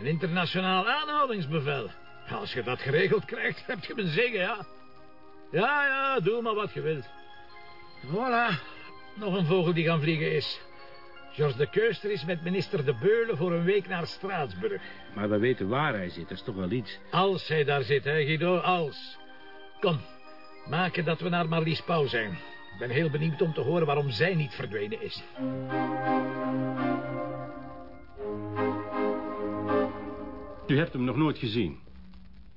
Een internationaal aanhoudingsbevel. Als je dat geregeld krijgt, heb je mijn zegen, ja. Ja, ja, doe maar wat je wilt. Voilà, nog een vogel die gaan vliegen is. George de Keuster is met minister De Beulen voor een week naar Straatsburg. Maar we weten waar hij zit, dat is toch wel iets. Als hij daar zit, hè, Guido, als. Kom, maken dat we naar Marlies Pauw zijn. Ik ben heel benieuwd om te horen waarom zij niet verdwenen is. U hebt hem nog nooit gezien.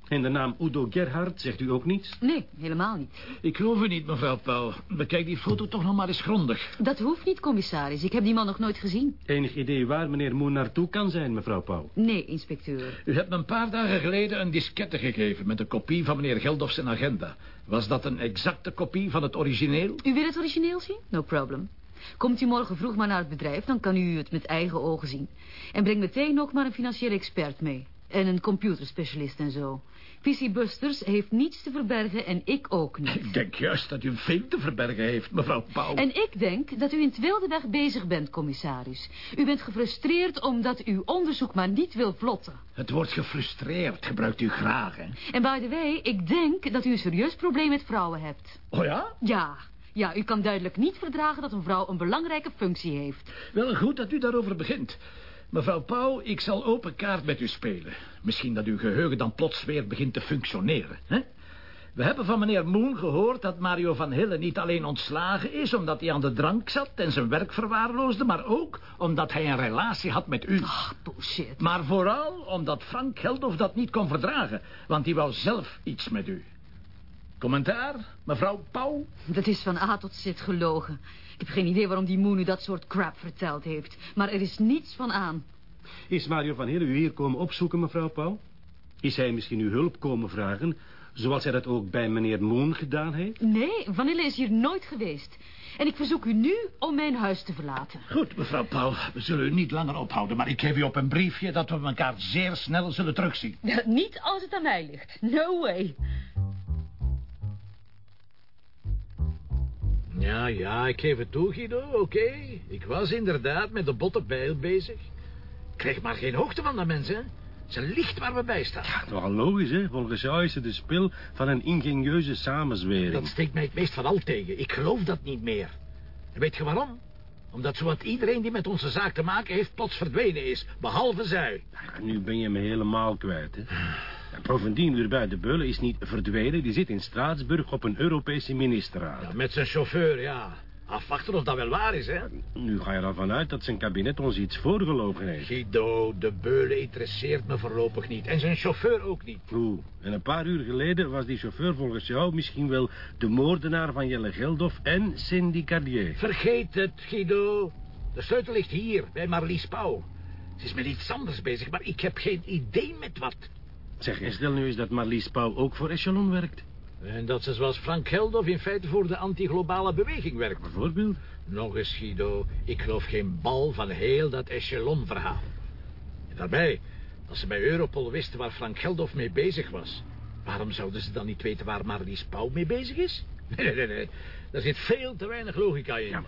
En de naam Udo Gerhard zegt u ook niets? Nee, helemaal niet. Ik geloof u niet, mevrouw Pauw. Bekijk die foto toch nog maar eens grondig. Dat hoeft niet, commissaris. Ik heb die man nog nooit gezien. Enig idee waar meneer Moen naartoe kan zijn, mevrouw Pauw? Nee, inspecteur. U hebt me een paar dagen geleden een diskette gegeven... met een kopie van meneer Geldof zijn agenda. Was dat een exacte kopie van het origineel? U wil het origineel zien? No problem. Komt u morgen vroeg maar naar het bedrijf, dan kan u het met eigen ogen zien. En breng meteen nog maar een financiële expert mee. En een computerspecialist en zo. PC Busters heeft niets te verbergen en ik ook niet. Ik denk juist dat u veel te verbergen heeft, mevrouw Pauw. En ik denk dat u in het wilde weg bezig bent, commissaris. U bent gefrustreerd omdat uw onderzoek maar niet wil vlotten. Het woord gefrustreerd gebruikt u graag, hè? En by the way, ik denk dat u een serieus probleem met vrouwen hebt. Oh ja? Ja, ja, u kan duidelijk niet verdragen dat een vrouw een belangrijke functie heeft. Wel goed dat u daarover begint. Mevrouw Pauw, ik zal open kaart met u spelen. Misschien dat uw geheugen dan plots weer begint te functioneren. Hè? We hebben van meneer Moon gehoord dat Mario van Hille niet alleen ontslagen is... omdat hij aan de drank zat en zijn werk verwaarloosde... maar ook omdat hij een relatie had met u. Ach, bullshit. Maar vooral omdat Frank Geldof dat niet kon verdragen... want hij wou zelf iets met u. Commentaar, mevrouw Pauw? Dat is van A tot Z gelogen. Ik heb geen idee waarom die Moon u dat soort crap verteld heeft. Maar er is niets van aan. Is Mario van Hille u hier komen opzoeken, mevrouw Pauw? Is hij misschien uw hulp komen vragen... zoals hij dat ook bij meneer Moon gedaan heeft? Nee, Vanille is hier nooit geweest. En ik verzoek u nu om mijn huis te verlaten. Goed, mevrouw Pauw, we zullen u niet langer ophouden... maar ik geef u op een briefje dat we elkaar zeer snel zullen terugzien. niet als het aan mij ligt. No way. Ja, ja, ik geef het toe, Guido, oké. Ik was inderdaad met de botte bijl bezig. Ik kreeg maar geen hoogte van dat mensen, hè. Ze ligt waar we bij staan. Ja, al logisch, hè? Volgens jou is het de spil van een ingenieuze samenzwering. Dat steekt mij het meest van al tegen. Ik geloof dat niet meer. En weet je waarom? Omdat zowat iedereen die met onze zaak te maken heeft plots verdwenen is. Behalve zij. Ja, nu ben je me helemaal kwijt, hè? Ja, bovendien, Urbain de Beulen is niet verdwenen. Die zit in Straatsburg op een Europese ministerraad. Ja, met zijn chauffeur, ja. Afwachten of dat wel waar is, hè? Nu ga je ervan uit dat zijn kabinet ons iets voorgelogen heeft. Guido, de Beulen interesseert me voorlopig niet. En zijn chauffeur ook niet. Oeh, en een paar uur geleden was die chauffeur volgens jou misschien wel de moordenaar van Jelle Geldof en Cindy Cardier. Vergeet het, Guido. De sleutel ligt hier, bij Marlies Pauw. Ze is met iets anders bezig, maar ik heb geen idee met wat. Zeg, en stel nu eens dat Marlies Pauw ook voor Echelon werkt. En dat ze zoals Frank Geldof in feite voor de antiglobale beweging werkt. Bijvoorbeeld? Nog eens, Guido. Ik geloof geen bal van heel dat echelon-verhaal. En daarbij, als ze bij Europol wisten waar Frank Geldof mee bezig was... waarom zouden ze dan niet weten waar Marlies Pauw mee bezig is? Nee, nee, nee, nee. Daar zit veel te weinig logica in. Ja,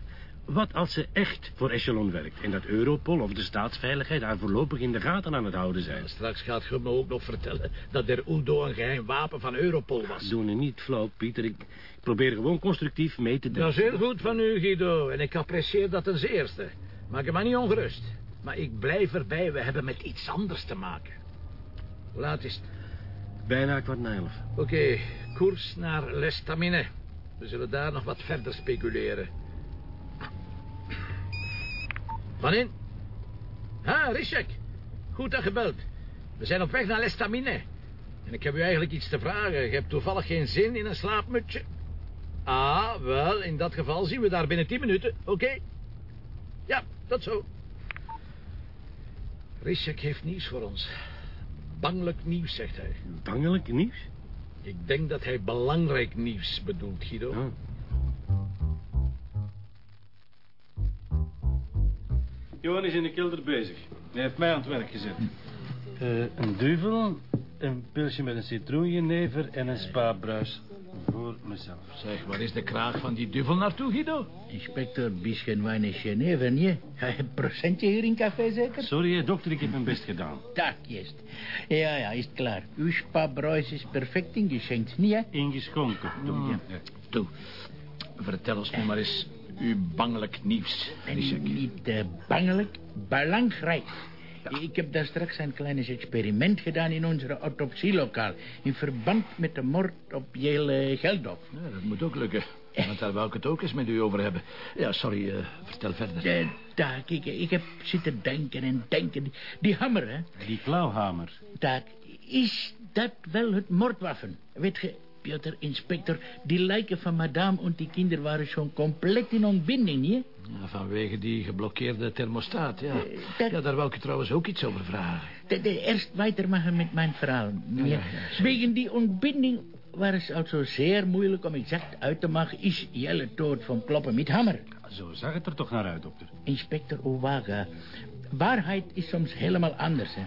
wat als ze echt voor Echelon werkt... en dat Europol of de staatsveiligheid haar voorlopig in de gaten aan het houden zijn? Straks gaat je me ook nog vertellen dat der Udo een geheim wapen van Europol was. Doe nu niet flauw, Pieter. Ik, probeer gewoon constructief mee te Dat denken. is heel goed van u, Guido. En ik apprecieer dat ten zeerste. Maak je maar niet ongerust. Maar ik blijf erbij, we hebben met iets anders te maken. Hoe laat is het? Bijna kwart na elf. Oké, koers naar Lestamine. We zullen daar nog wat verder speculeren. Van in? Ha, Rishek. Goed dat gebeld. We zijn op weg naar Lestamine. En ik heb u eigenlijk iets te vragen. Je hebt toevallig geen zin in een slaapmutje. Ah, wel, in dat geval zien we daar binnen tien minuten. Oké? Ja, tot zo. Rishek heeft nieuws voor ons. Bangelijk nieuws, zegt hij. Bangelijk nieuws? Ik denk dat hij belangrijk nieuws bedoelt, Guido. Oh. Johan is in de kelder bezig. Hij heeft mij aan het werk gezet. Eh, een duvel, een pilsje met een citroenjenever en een spaabruis. Voor mezelf. Zeg, waar is de kraag van die duvel naartoe, Guido? Inspecteur, bisschen weinig Geneve, niet? Een procentje hier in café zeker? Sorry, dokter, ik heb mijn best gedaan. Dat is Ja, ja, is klaar. Uw spabruis is perfect ingeschenkt, niet hè? Ingeschonken, doe je. Toe, vertel ons nu maar eens uw bangelijk nieuws. Niet uh, bangelijk, belangrijk. Ik heb daar straks een klein experiment gedaan in onze autopsielokaal... in verband met de moord op Jele Geldof. Ja, dat moet ook lukken. Want daar wou ik het ook eens met u over hebben. Ja, sorry, uh, vertel verder. Uh, Taak, ik, ik heb zitten denken en denken. Die hammer, hè? Die klauwhamer. Taak, is dat wel het moordwaffen? Weet je, Piotr, inspector, die lijken van madame en die kinderen waren schon compleet in ontbinding, niet? Ja, vanwege die geblokkeerde thermostaat, ja. Uh, Ja, daar wou ik trouwens ook iets over vragen. De, de, eerst weitermachen met mijn verhaal. Ja, ja, ja, Wegen die ontbinding was het also zeer moeilijk om exact uit te maken... is Jelle dood van kloppen met hammer. Zo zag het er toch naar uit, dokter. Inspector Owaga, waarheid is soms helemaal anders, hè.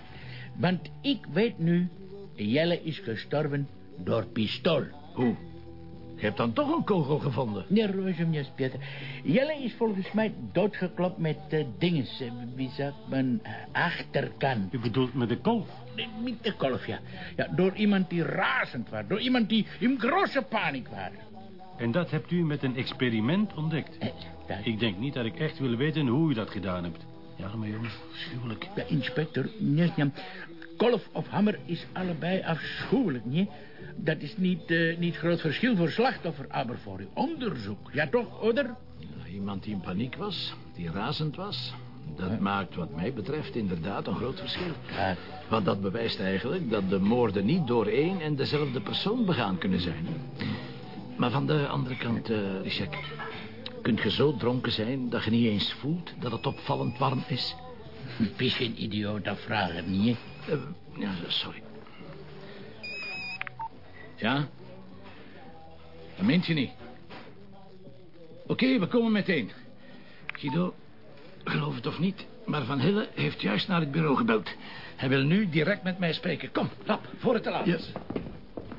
Want ik weet nu, Jelle is gestorven door pistool. Hoe? Je hebt dan toch een kogel gevonden? Nee, Roosje, Pieter. Jelle is volgens mij doodgeklopt met uh, dinges. Uh, wie zegt men? Uh, achterkant. U bedoelt met de kolf? Nee, met de kolf, ja. ja. Door iemand die razend was. Door iemand die in grote paniek was. En dat hebt u met een experiment ontdekt? dat... Ik denk niet dat ik echt wil weten hoe u dat gedaan hebt. Ja, maar jongen, schuwelijk. Ja, inspector. Kolf of hammer is allebei afschuwelijk, niet? Dat is niet, uh, niet groot verschil voor slachtoffer, maar voor uw onderzoek. Ja toch, oder? Iemand die in paniek was, die razend was... dat ja. maakt wat mij betreft inderdaad een groot verschil. Ja. Want dat bewijst eigenlijk dat de moorden niet door één en dezelfde persoon begaan kunnen zijn. Maar van de andere kant, uh, Richek... kunt je zo dronken zijn dat je niet eens voelt dat het opvallend warm is? Een beetje idioot, dat vragen niet, ja, sorry. Ja? Dat meent je niet. Oké, okay, we komen meteen. Guido, geloof het of niet, maar Van Hille heeft juist naar het bureau gebeld. Hij wil nu direct met mij spreken. Kom, rap, voor het te laat. Yes.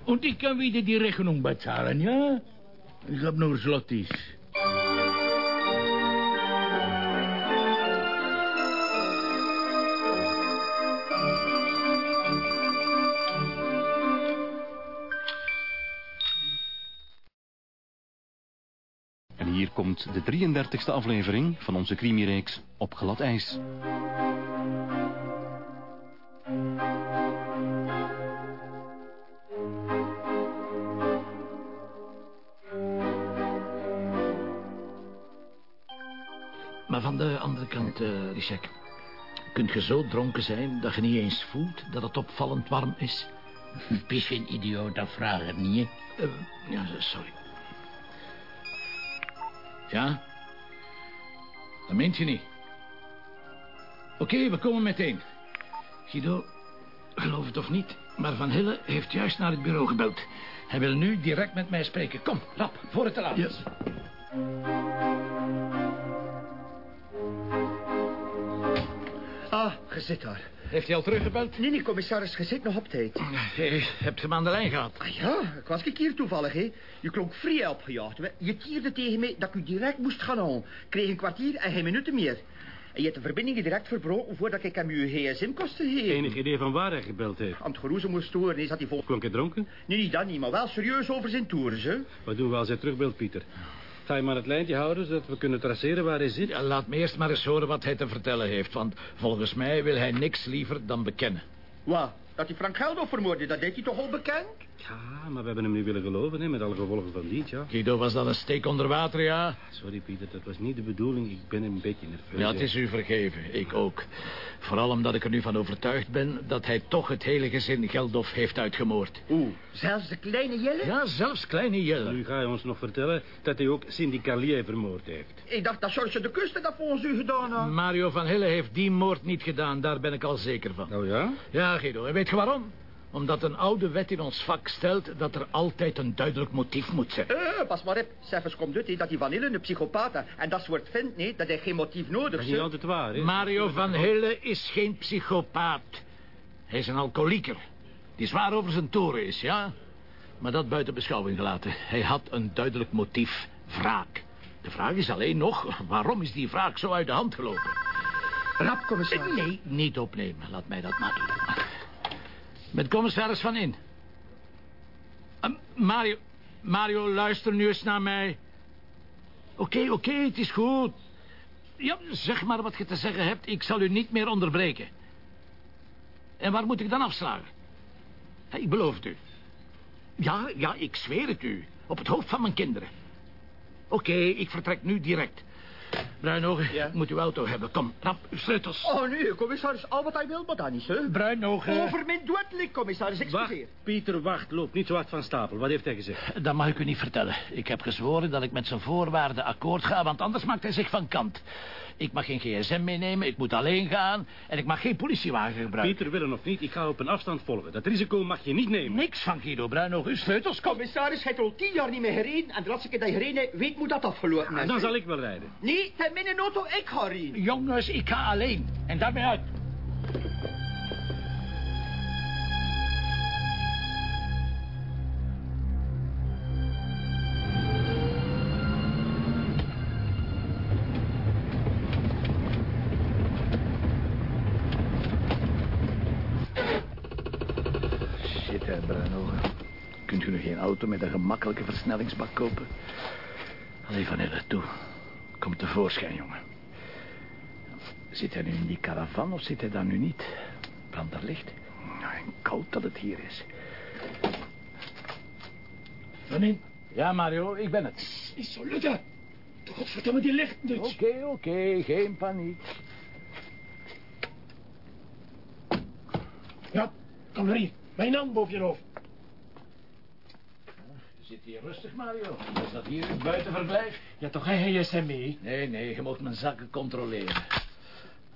En ik kan weer die rekening betalen, ja? Ik heb nog zlotties. Hier komt de 33e aflevering van onze crimireeks Op glad ijs. Maar van de andere kant, uh, Richek... kunt je zo dronken zijn dat je niet eens voelt dat het opvallend warm is? Een beetje idioot, dat vragen niet, uh, Ja, sorry. Ja? Dat meent je niet. Oké, okay, we komen meteen. Guido, geloof het of niet, maar Van Hille heeft juist naar het bureau gebeld. Hij wil nu direct met mij spreken. Kom, rap, voor het te laat yes. Ah, je zit daar. Heeft hij al teruggebeld? Nee, nee, commissaris, je zit nog op tijd. Hey, hebt je hem aan de lijn gehad? Ah ja, ik was ik hier toevallig, hè. Je klonk vrij opgejaagd. Je tierde tegen mij dat ik u direct moest gaan halen. Kreeg een kwartier en geen minuten meer. En je hebt de verbinding direct verbroken voordat ik hem uw gsm kosten gegeven. Enig idee van waar hij gebeld heeft? Aan het geroezen moest storen, is dat hij vol... Klonk hij dronken? Nee, niet dat niet, maar wel serieus over zijn toeren, hè. Wat doen we als hij terugbelt, Pieter? Ga je maar het lijntje houden, zodat we kunnen traceren waar hij zit? Ja, laat me eerst maar eens horen wat hij te vertellen heeft. Want volgens mij wil hij niks liever dan bekennen. Wat? Dat hij Frank Geldof vermoordde, dat deed hij toch al bekend? Ja, maar we hebben hem niet willen geloven, hè, met alle gevolgen van dien, ja. Guido, was dat een steek onder water, ja? Sorry, Pieter, dat was niet de bedoeling. Ik ben een beetje nerveus. Ja, het is u vergeven. Ik ook. Vooral omdat ik er nu van overtuigd ben... dat hij toch het hele gezin Geldof heeft uitgemoord. Oeh, zelfs de kleine Jelle? Ja, zelfs kleine Jelle. Nu ga je ons nog vertellen dat hij ook Cindy Carlier vermoord heeft. Ik dacht dat George de Kuster dat voor ons u gedaan had. Mario van Hille heeft die moord niet gedaan. Daar ben ik al zeker van. Oh ja? Ja, Guido. En weet je waarom? Omdat een oude wet in ons vak stelt dat er altijd een duidelijk motief moet zijn. Uh, pas maar op. Cijfers komt uit dat die Van Hille een psychopaat is. En dat soort vindt niet dat hij geen motief nodig heeft. Dat is niet altijd waar, hè? Mario Van Hille is geen psychopaat. Hij is een alcoholieker. Die zwaar over zijn toren is, ja? Maar dat buiten beschouwing gelaten. Hij had een duidelijk motief. Wraak. De vraag is alleen nog, waarom is die wraak zo uit de hand gelopen? Rap, commissaris. Nee, niet opnemen. Laat mij dat maar doen. Met commissaris Van In. Uh, Mario, Mario, luister nu eens naar mij. Oké, oké, het is goed. Ja, zeg maar wat je te zeggen hebt. Ik zal u niet meer onderbreken. En waar moet ik dan afslagen? Ik beloof het u. Ja, ja, ik zweer het u. Op het hoofd van mijn kinderen. Oké, ik vertrek nu direct. Bruinogen, ja? moet uw auto hebben. Kom, rap, uw sleutels. Oh, nee, commissaris, al wat hij wil, maar dan niet, hè? Bruinogen... Over mijn doodlik, commissaris, excuseer. Wacht, Pieter, wacht, loop niet zo hard van stapel. Wat heeft hij gezegd? Dat mag ik u niet vertellen. Ik heb gezworen dat ik met zijn voorwaarden akkoord ga, want anders maakt hij zich van kant. Ik mag geen gsm meenemen, ik moet alleen gaan... en ik mag geen politiewagen gebruiken. Pieter, willen of niet, ik ga op een afstand volgen. Dat risico mag je niet nemen. Niks van Guido Bruinogen, uw sleutels, kom. Commissaris, hij heeft al tien jaar niet meer gereden... en de laatste keer dat je gereden weet moet dat afgelopen ja, is. Dan zal ik wel rijden. Nee, min een auto, ik rijden. Jongens, ik ga alleen. En daarmee uit. Shit, hè, Bruinogen. Kunt u nu geen auto met een gemakkelijke versnellingsbak kopen? Allee, Vanille, toe. Kom tevoorschijn, jongen. Zit hij nu in die caravan of zit hij daar nu niet? Brandt er licht? Nou, en koud dat het hier is. Wanneer? Ja, Mario, ik ben het. Is zo lukken. Godverdomme, die licht dus. Oké, oké, geen paniek. Ja, kom hier. Mijn hand boven je hoofd. Zit hier rustig, Mario. Is dat hier het buitenverblijf? Ja, toch geen gsm mee? Nee, nee, je moet mijn zakken controleren.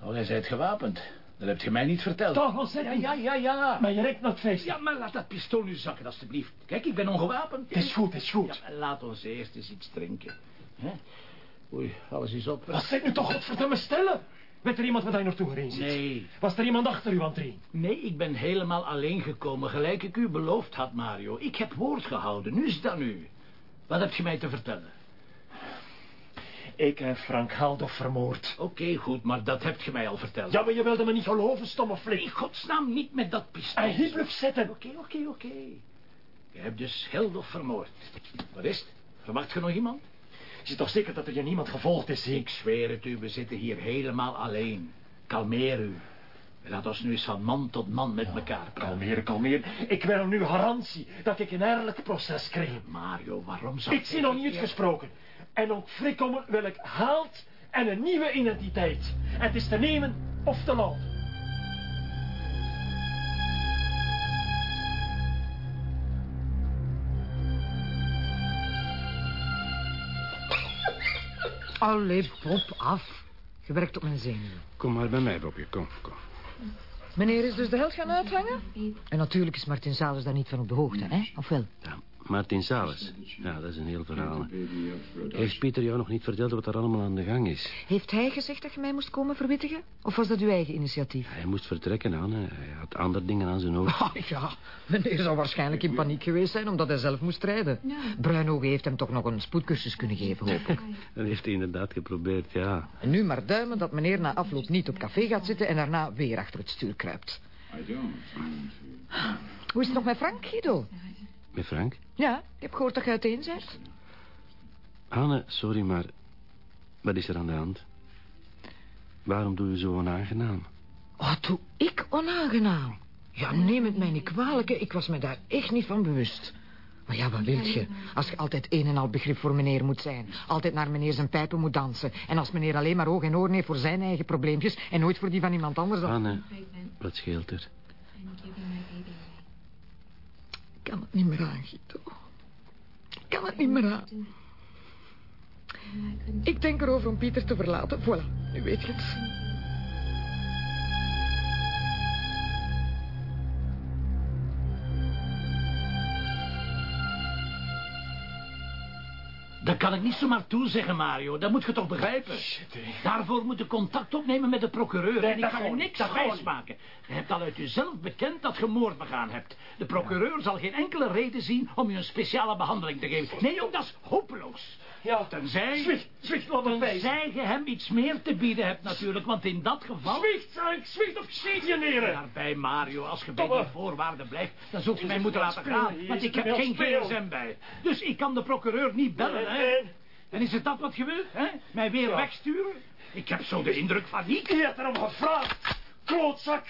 Oh, jij bent gewapend. Dat heb je mij niet verteld. Toch, ontzettend. Ja, ja, ja, ja. Maar je rekt het feest. Ja, maar laat dat pistool nu zakken, alstublieft. Kijk, ik ben ongewapend. Het is goed, het is goed. Ja, laat ons eerst eens iets drinken. Hè? Oei, alles is op. Wat zit nu toch godverdomme stellen? Weet er iemand waar hij naartoe gereden zit? Nee. Was er iemand achter u rijden? Nee, ik ben helemaal alleen gekomen, gelijk ik u beloofd had, Mario. Ik heb woord gehouden, nu is het aan u. Wat heb je mij te vertellen? Ik heb Frank Haldof vermoord. Oké, goed, maar dat hebt je mij al verteld. Ja, maar je wilde me niet geloven, stomme flik. In godsnaam niet met dat pistool. En hier blijft zitten. Oké, oké, oké. Je hebt dus Hildof vermoord. Wat is het? Verwacht je nog iemand? Is het toch zeker dat er je niemand gevolgd is? Ik zweer het u, we zitten hier helemaal alleen. Kalmeer u. Laat ons nu eens van man tot man met elkaar praten. Kalmeer, kalmeer. Ik wil nu garantie dat ik een eerlijk proces krijg. Mario, waarom zou Ik zie nog niet uitgesproken. En ook frikommen wil ik haalt en een nieuwe identiteit. Het is te nemen of te laten. Allee, Bob, af. Je werkt op mijn zenuwen. Kom maar bij mij, Bobje, kom, kom. Meneer is dus de held gaan uithangen? En natuurlijk is Martin Salers daar niet van op de hoogte, hè? Of wel? Ja, Martin Salers. Ja, dat is een heel verhaal. Heeft Pieter jou nog niet verteld wat er allemaal aan de gang is? Heeft hij gezegd dat je mij moest komen verwittigen? Of was dat uw eigen initiatief? Hij moest vertrekken, Anne. Hij had andere dingen aan zijn hoofd. Ah, ja, meneer zou waarschijnlijk in paniek geweest zijn... omdat hij zelf moest rijden. Ja. Heeft hem toch nog een spoedcursus kunnen geven, hoop ik. dat heeft hij inderdaad geprobeerd, ja. En nu maar duimen dat meneer na afloop niet op café gaat zitten... en daarna weer achter het stuur kruipt. Hoe is het nog met Frank, Guido? Met Frank? Ja, ik heb gehoord dat je uiteen bent. Anne, sorry, maar... Wat is er aan de hand? Waarom doe je zo onaangenaam? Wat doe ik onaangenaam? Ja, neem het mij niet kwalijk, hè. ik was me daar echt niet van bewust. Maar ja, wat wilt je? Als je altijd een en al begrip voor meneer moet zijn. Altijd naar meneer zijn pijpen moet dansen. En als meneer alleen maar oog en oor heeft voor zijn eigen probleempjes... en nooit voor die van iemand anders... Dan... Anne, wat scheelt er? Kan het niet meer aan, Guido. Ik kan het niet meer aan. Ik denk erover om Pieter te verlaten. Voilà, nu weet je het. Dat kan ik niet zomaar toezeggen, Mario. Dat moet je toch begrijpen? Daarvoor moet je contact opnemen met de procureur. Nee, en ik ga je gewoon niks gewoon wijsmaken. Je hebt al uit jezelf bekend dat je moord begaan hebt. De procureur zal geen enkele reden zien om je een speciale behandeling te geven. Nee, jong, dat is hopeloos. Ja. Tenzij... Zwicht, zwicht, laat me. Tenzij je hem iets meer te bieden hebt natuurlijk, want in dat geval... Zwicht, Frank, zwicht of ik schiet je neer. Daarbij, Mario, als je bij die voorwaarden blijft... dan zult je mij moeten laten gaan, want ik heb geen gsm bij. Dus ik kan de procureur niet bellen, hè? nee. En is het dat wat je wilt, hè? Mij weer Ja. wegsturen? Ik heb zo de indruk van niet. Je hebt erom gevraagd, klootzak.